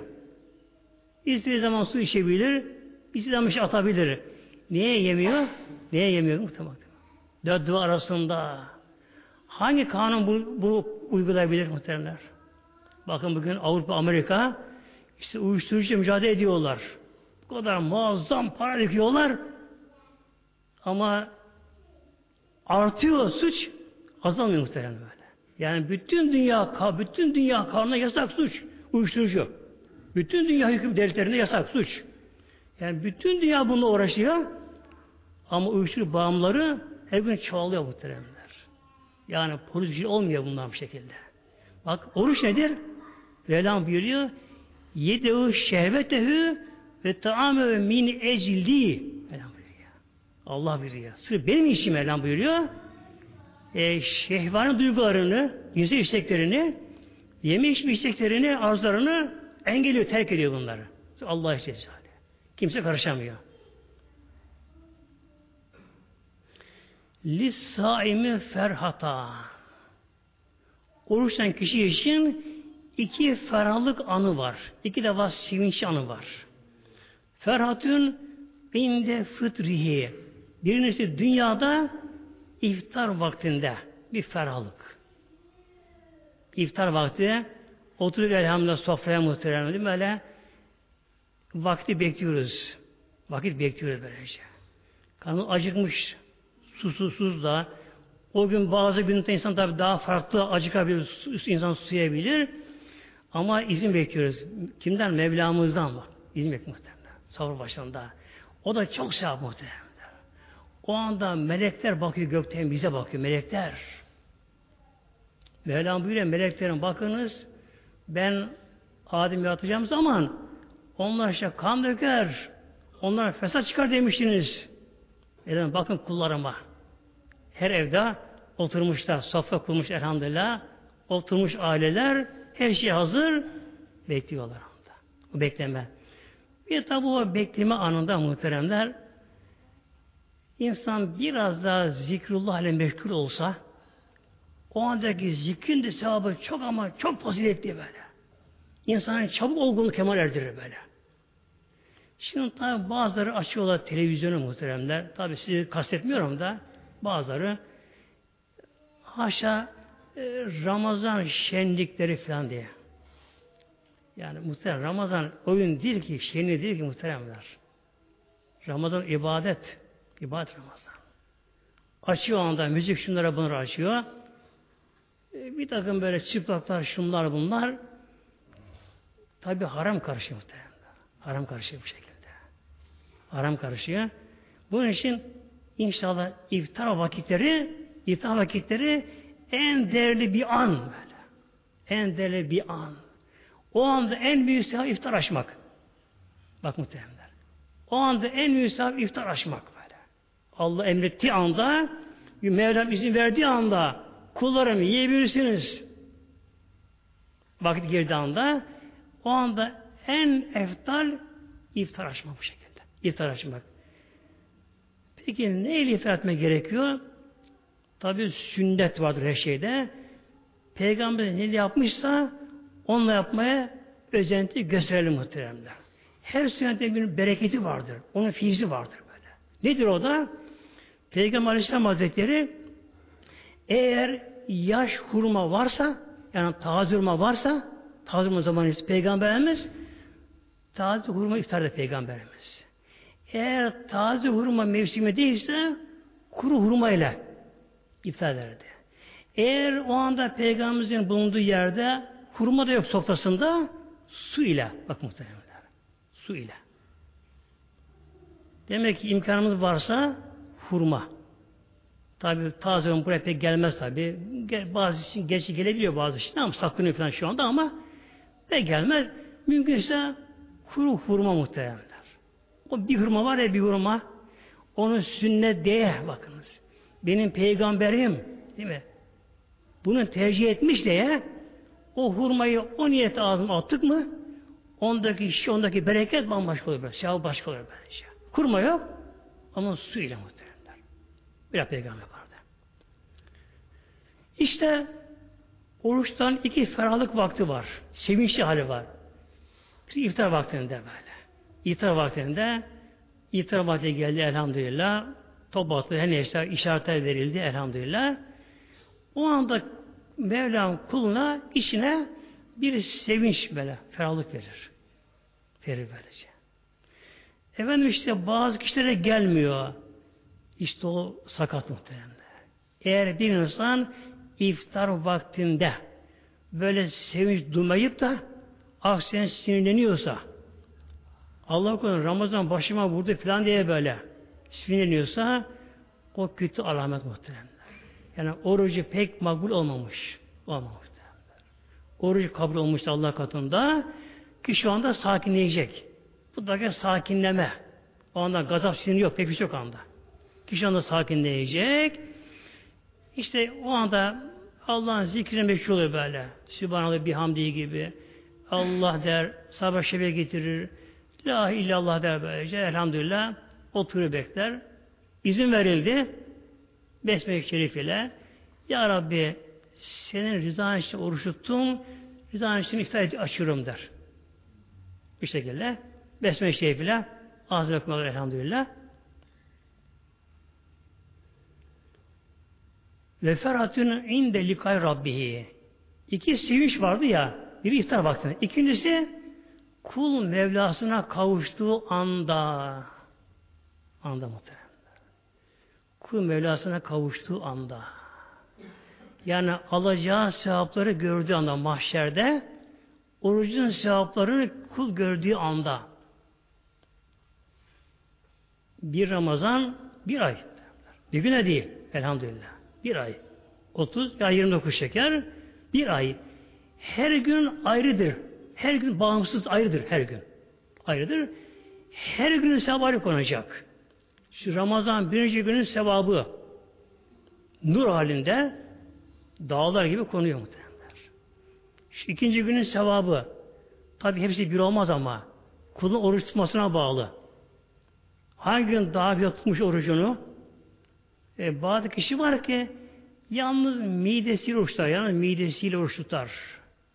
İstediği zaman su içebilir, istediği zaman şey atabilir. Niye yemiyor? Niye yemiyor? Muhtemelen. Dört duvar arasında. Hangi kanun bu, bu uygulayabilir muhtemelen? Bakın bugün Avrupa, Amerika işte uyuşturucu mücadele ediyorlar. Bu kadar muazzam para döküyorlar. Ama artıyor suç azalmıyor muhtemelen böyle. Yani bütün dünya bütün dünya kanuna yasak suç uyuşturucu. Bütün dünya hüküm devletlerinde yasak suç. Yani bütün dünya bununla uğraşıyor. Ama uyuşturucu bağımları her gün çoğalıyor muhteremler. Yani polis olmuyor bundan bir şekilde. Bak oruç nedir? Mevlam buyuruyor yedehu şehvetehü ve taamü min ecildi Mevlam. Allah buyuruyor. Sırf benim işim Mevlam buyuruyor. E, şehvani duygularını, yüzey isteklerini, yeme içme isteklerini, arzularını engelliyor, terk ediyor bunları. Allah için Kimse karışamıyor. Lissaimi ferhata. Oruçtan kişi için iki ferahlık anı var. İki defa sevinç anı var. Ferhatün inde fıtrihi. Birincisi dünyada iftar vaktinde bir ferahlık. İftar vakti oturup elhamdülillah sofraya muhterem değil mi? Böyle vakti bekliyoruz. Vakit bekliyoruz böylece. Kanı acıkmış, susuzsuz da o gün bazı günde insan tabi daha farklı acıkabilir, insan susayabilir. Ama izin bekliyoruz. Kimden? Mevlamızdan bak. İzin bekliyoruz muhtemelen. Savur başında. O da çok sevap muhtemelen. O anda melekler bakıyor gökten bize bakıyor. Melekler. Mevlam buyuruyor meleklerin bakınız ben Adem yaratacağım zaman onlar işte kan döker onlar fesat çıkar demiştiniz. Neden? Bakın kullarıma. Her evde oturmuşlar. Sofra kurmuş elhamdülillah. Oturmuş aileler. Her şey hazır. Bekliyorlar anda. O bekleme. Bir tabi o bekleme anında muhteremler insan biraz daha zikrullah ile meşgul olsa o andaki zikrin de sevabı çok ama çok faziletli böyle. İnsanın çabuk olgunluğu kemal erdirir böyle. Şimdi tabi bazıları açıyorlar televizyonu muhteremler. Tabi sizi kastetmiyorum da bazıları haşa e, Ramazan şenlikleri falan diye. Yani muhterem Ramazan oyun değil ki, şenlik değil ki muhteremler. Ramazan ibadet. İbadet Ramazan. Açıyor anda müzik şunlara bunları açıyor. E, bir takım böyle çıplaklar şunlar bunlar. Tabi haram karışıyor muhteremler. Haram karışıyor bu şekilde. Haram karışıyor. Bunun için inşallah iftar vakitleri iftar vakitleri en değerli bir an böyle. En değerli bir an. O anda en büyük sevap iftar açmak. Bak muhteremler. O anda en büyük sevap iftar açmak. Allah emrettiği anda Mevlam izin verdiği anda kullarım yiyebilirsiniz. Vakit girdiği anda o anda en eftal iftar açmak bu şekilde. İftar açmak. Peki ne ile iftar etmek gerekiyor? Tabi sünnet vardır her şeyde. Peygamber ne yapmışsa onunla yapmaya özenti gösterelim muhteremler. Her sünnetin bir bereketi vardır. Onun fiizi vardır böyle. Nedir o da? Peygamber Aleyhisselam Hazretleri eğer yaş hurma varsa yani taze hurma varsa taze hurma zamanı Peygamberimiz taze hurma iftarda Peygamberimiz. Eğer taze hurma mevsimi değilse kuru hurma ile iftar ederdi. Eğer o anda Peygamberimizin bulunduğu yerde hurma da yok sofrasında Su ile. Bak muhtemelen. Su ile. Demek ki imkanımız varsa hurma. Tabi taze buraya pek gelmez tabi. Bazı için geçi gelebiliyor bazı için ama saklanıyor falan şu anda ama pek gelmez. Mümkünse kuru hurma muhtemelenler. O bir hurma var ya bir hurma onun sünnet diye bakınız. Benim peygamberim değil mi? Bunu tercih etmiş diye o hurmayı o niyete ağzıma attık mı ondaki işi, ondaki bereket bambaşka. Böyle. Sevap başka olur böylece. Kurma yok ama su ile muhteremler. Bir peygamber vardı. İşte oruçtan iki ferahlık vakti var. Sevinçli hali var. Bir iftar vaktinde böyle. İftar vaktinde iftar vakti geldi elhamdülillah. Toplatı her neyse işaretler verildi elhamdülillah. O anda Mevlam kuluna içine bir sevinç böyle ferahlık verir. Verir böylece. Efendim işte bazı kişilere gelmiyor. İşte o sakat muhtemelen. Eğer bir insan iftar vaktinde böyle sevinç duymayıp da aksine sinirleniyorsa Allah korusun Ramazan başıma vurdu falan diye böyle sinirleniyorsa o kötü alamet muhtemelen. Yani orucu pek makbul olmamış. Olmamış. Orucu kabul olmuş Allah katında ki şu anda sakinleyecek. Bu da sakinleme. O anda gazap sinir yok. Pek çok anda. Kişi anda sakinleyecek. İşte o anda Allah'ın zikrine meşhur oluyor böyle. Sübhanallah bihamdi gibi. Allah der, sabah şebe getirir. La illallah der böylece. Elhamdülillah. Oturuyor bekler. İzin verildi. Besmele-i Şerif ile Ya Rabbi senin rızan için oruç tuttum. Rızan için iftar açıyorum der. Bir şekilde. Besmele-i Şerif ile okumalar elhamdülillah. Ve ferhatün inde likay rabbihi. İki sevinç vardı ya, biri iftar vaktinde. İkincisi kul Mevlasına kavuştuğu anda. Anda muhtemelen. Kul Mevlasına kavuştuğu anda. Yani alacağı sevapları gördüğü anda mahşerde orucun sevaplarını kul gördüğü anda bir Ramazan bir ay. Bir güne değil. Elhamdülillah. Bir ay. 30 ya 29 şeker. Bir ay. Her gün ayrıdır. Her gün bağımsız ayrıdır her gün. Ayrıdır. Her günün sevabı konacak. Şu Ramazan birinci günün sevabı nur halinde dağlar gibi konuyor muhtemelenler. Şu ikinci günün sevabı tabi hepsi bir olmaz ama kulun oruç tutmasına bağlı. Hangi gün daha bir tutmuş orucunu e, bazı kişi var ki yalnız midesiyle oruç tutar. Yalnız midesiyle oruç tutar.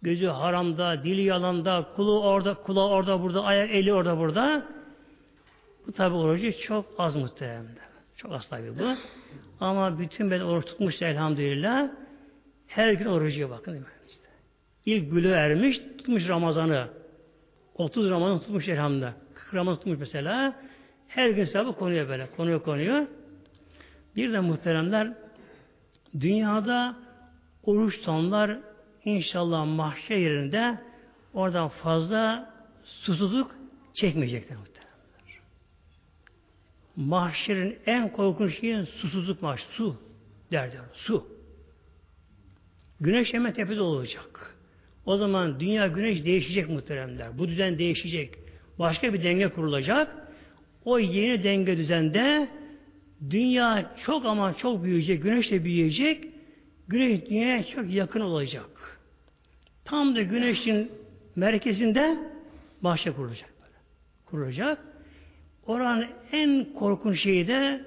Gözü haramda, dili yalanda, kulu orada, kulağı orada burada, ayak eli orada burada. Bu tabi orucu çok az muhtemelen. Çok az tabi bu. Ama bütün beden oruç tutmuş elhamdülillah. Her gün orucu bakın değil. İlk gülü ermiş, tutmuş Ramazan'ı. 30 Ramazan tutmuş elhamdülillah. 40 Ramazan tutmuş mesela. Her gün sabah konuyor böyle. Konuyor konuyor. Bir de muhteremler dünyada oruç tutanlar inşallah mahşer yerinde oradan fazla susuzluk çekmeyecekler muhteremler. Mahşerin en korkunç şeyi susuzluk mahşer. Su derler. Su. Güneş hemen tepede olacak. O zaman dünya güneş değişecek muhteremler. Bu düzen değişecek. Başka bir denge kurulacak. O yeni denge düzende dünya çok ama çok büyüyecek, güneş de büyüyecek, güneş dünyaya çok yakın olacak. Tam da güneşin merkezinde bahçe kurulacak böyle. Kurulacak. Oranın en korkunç şeyi de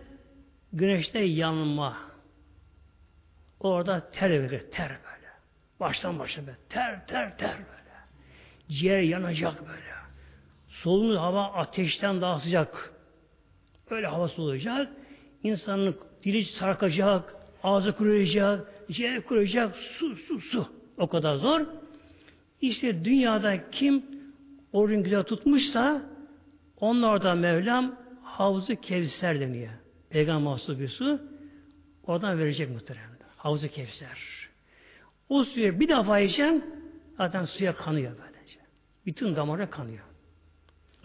güneşte yanma. Orada ter verir, ter böyle. Baştan başa böyle. Ter, ter, ter böyle. Ciğer yanacak böyle. Solunuz hava ateşten daha sıcak. Öyle havası olacak. İnsanın dili sarkacak, ağzı kuruyacak, ciğer kuruyacak, su, su, su. O kadar zor. İşte dünyada kim orucun güzel tutmuşsa onlardan Mevlam Havzu Kevser deniyor. Peygamber mahsus bir su. Oradan verecek muhtemelen. Havzu Kevser. O suyu bir defa içen zaten suya kanıyor böylece. Bütün damarda kanıyor.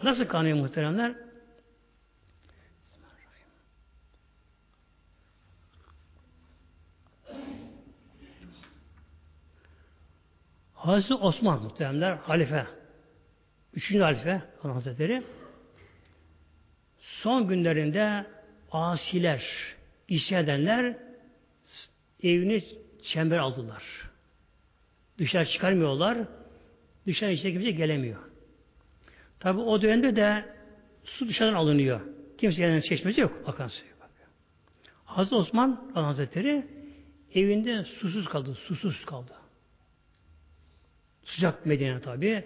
Nasıl kanıyor muhteremler? Hazreti Osman muhteremler halife. Üçüncü halife Hazretleri. Son günlerinde asiler, isyan edenler evini çember aldılar. Dışarı çıkarmıyorlar. Dışarı içine kimse gelemiyor. Tabi o dönemde de su dışarıdan alınıyor. Kimse yani çeşmesi yok. Akan su yok. Hazreti Osman Hazretleri evinde susuz kaldı. Susuz kaldı. Sıcak Medine tabi.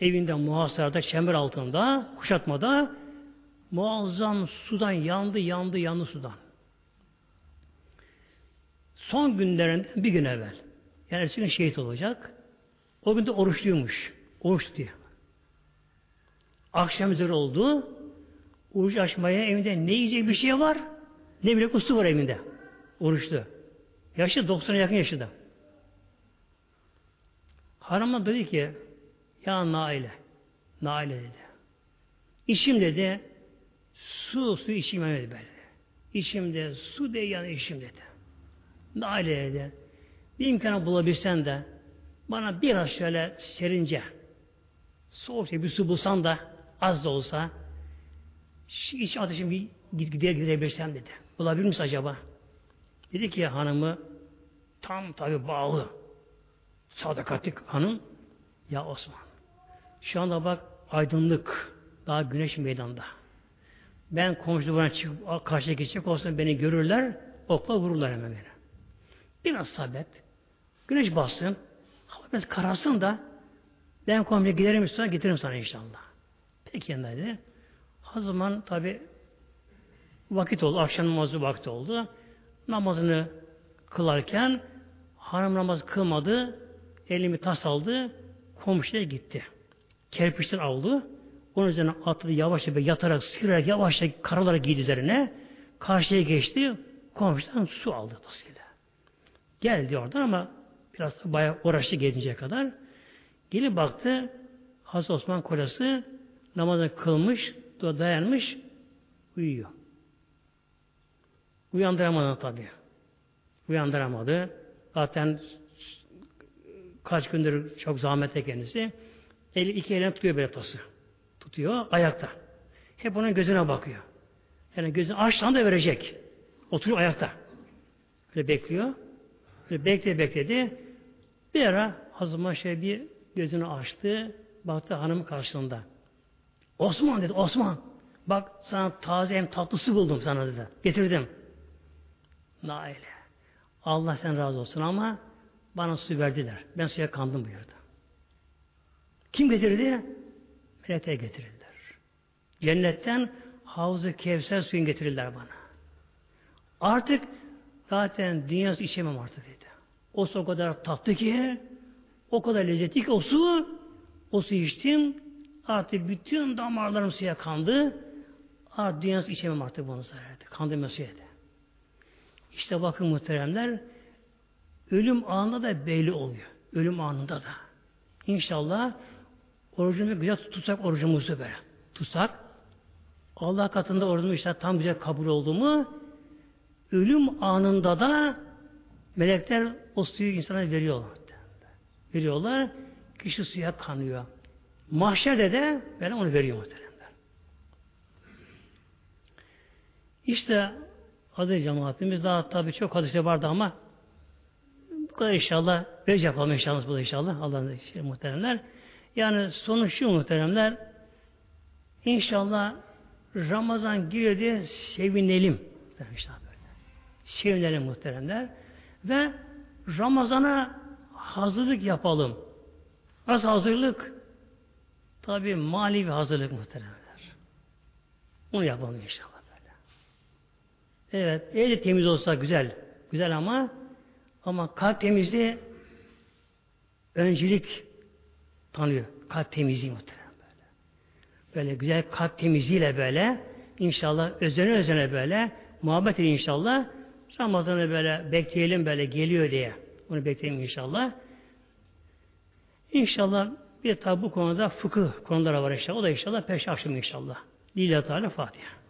Evinde muhasarada, çember altında, kuşatmada muazzam sudan yandı, yandı, yandı sudan. Son günlerinde bir gün evvel. Yani ertesi gün şehit olacak. O gün de oruçluymuş. Oruç tutuyor. Akşam üzeri oldu. Oruç açmaya evinde ne yiyecek bir şey var ne bile kustu var evinde. Oruçlu. Yaşı 90'a yakın yaşında. Hanıma dedi ki ya Naile Naile dedi. İşim dedi su su içim dedi böyle. İçimde su de yani işim dedi. Naile dedi. Bir imkanı bulabilsen de bana biraz şöyle serince soğuk bir su bulsan da az da olsa iç ateşim gider gidebilsem dedi. Bulabilir misin acaba? Dedi ki hanımı tam tabi bağlı sadakatlik hanım ya Osman şu anda bak aydınlık daha güneş meydanda. Ben komşu bana çıkıp karşıya geçecek olsa beni görürler okla vururlar hemen beni. Biraz sabret. Güneş bassın. Hava biraz karasın da ben komşuya giderim sonra getiririm sana inşallah. Peki yanındaydı. O zaman tabi vakit oldu. Akşam namazı vakti oldu. Namazını kılarken hanım namaz kılmadı. Elimi tas aldı. Komşuya gitti. Kerpiçten aldı. Onun üzerine atladı yavaşça bir yatarak sıyırarak yavaşça karalara giydi üzerine. Karşıya geçti. Komşudan su aldı tasıyla. Geldi oradan ama biraz bayağı uğraştı gelinceye kadar. Gelip baktı Hazreti Osman kocası namazını kılmış, dayanmış, uyuyor. Uyandıramadı tabi. Uyandıramadı. Zaten kaç gündür çok zahmete kendisi. Eli iki elini tutuyor böyle tası. Tutuyor ayakta. Hep onun gözüne bakıyor. Yani gözünü açtan da verecek. Oturuyor ayakta. Böyle bekliyor. Böyle bekledi bekledi. Bir ara Hazım şey bir gözünü açtı. Baktı hanım karşısında. Osman dedi. Osman. Bak sana taze hem tatlısı buldum sana dedi. Getirdim. Naile. Allah sen razı olsun ama bana su verdiler. Ben suya kandım buyurdu. Kim getirdi? Melekler getirirler. Cennetten Havzu Kevser suyun getirirler bana. Artık zaten dünyası içemem artık dedi. O su o kadar tatlı ki o kadar lezzetli ki o su o su içtim artık bütün damarlarım suya kandı. Artık dünyası içemem artık bunu söyledi. Kandım suya dedi. İşte bakın muhteremler ölüm anında da belli oluyor. Ölüm anında da. İnşallah orucumuzu güzel tutsak orucumuzu böyle. Tutsak Allah katında orucumuz işte tam güzel kabul oldu mu ölüm anında da melekler o suyu insana veriyorlar. Veriyorlar. Kişi suya kanıyor. Mahşerde de böyle onu veriyor muhteremler. İşte adı cemaatimiz daha tabi çok hadise vardı ama bu kadar inşallah bir yapalım inşallah bu da inşallah Allah'ın şey, muhteremler. Yani sonuç şu muhteremler inşallah Ramazan girdi sevinelim. İnşallah böyle. Sevinelim muhteremler. Ve Ramazan'a hazırlık yapalım. Nasıl hazırlık? Tabi mali bir hazırlık muhteremler. Onu yapalım inşallah böyle. Evet, eli temiz olsa güzel. Güzel ama ama kalp temizliği öncelik tanıyor. Kalp temizliği muhterem böyle. Böyle güzel kalp temizliğiyle böyle inşallah özene özene böyle muhabbet edin inşallah Ramazan'ı böyle bekleyelim böyle geliyor diye. Bunu bekleyelim inşallah. İnşallah Bir tabi bu konuda fıkıh konuları var inşallah. O da inşallah peş akşam inşallah. Lillahi Teala Fatiha.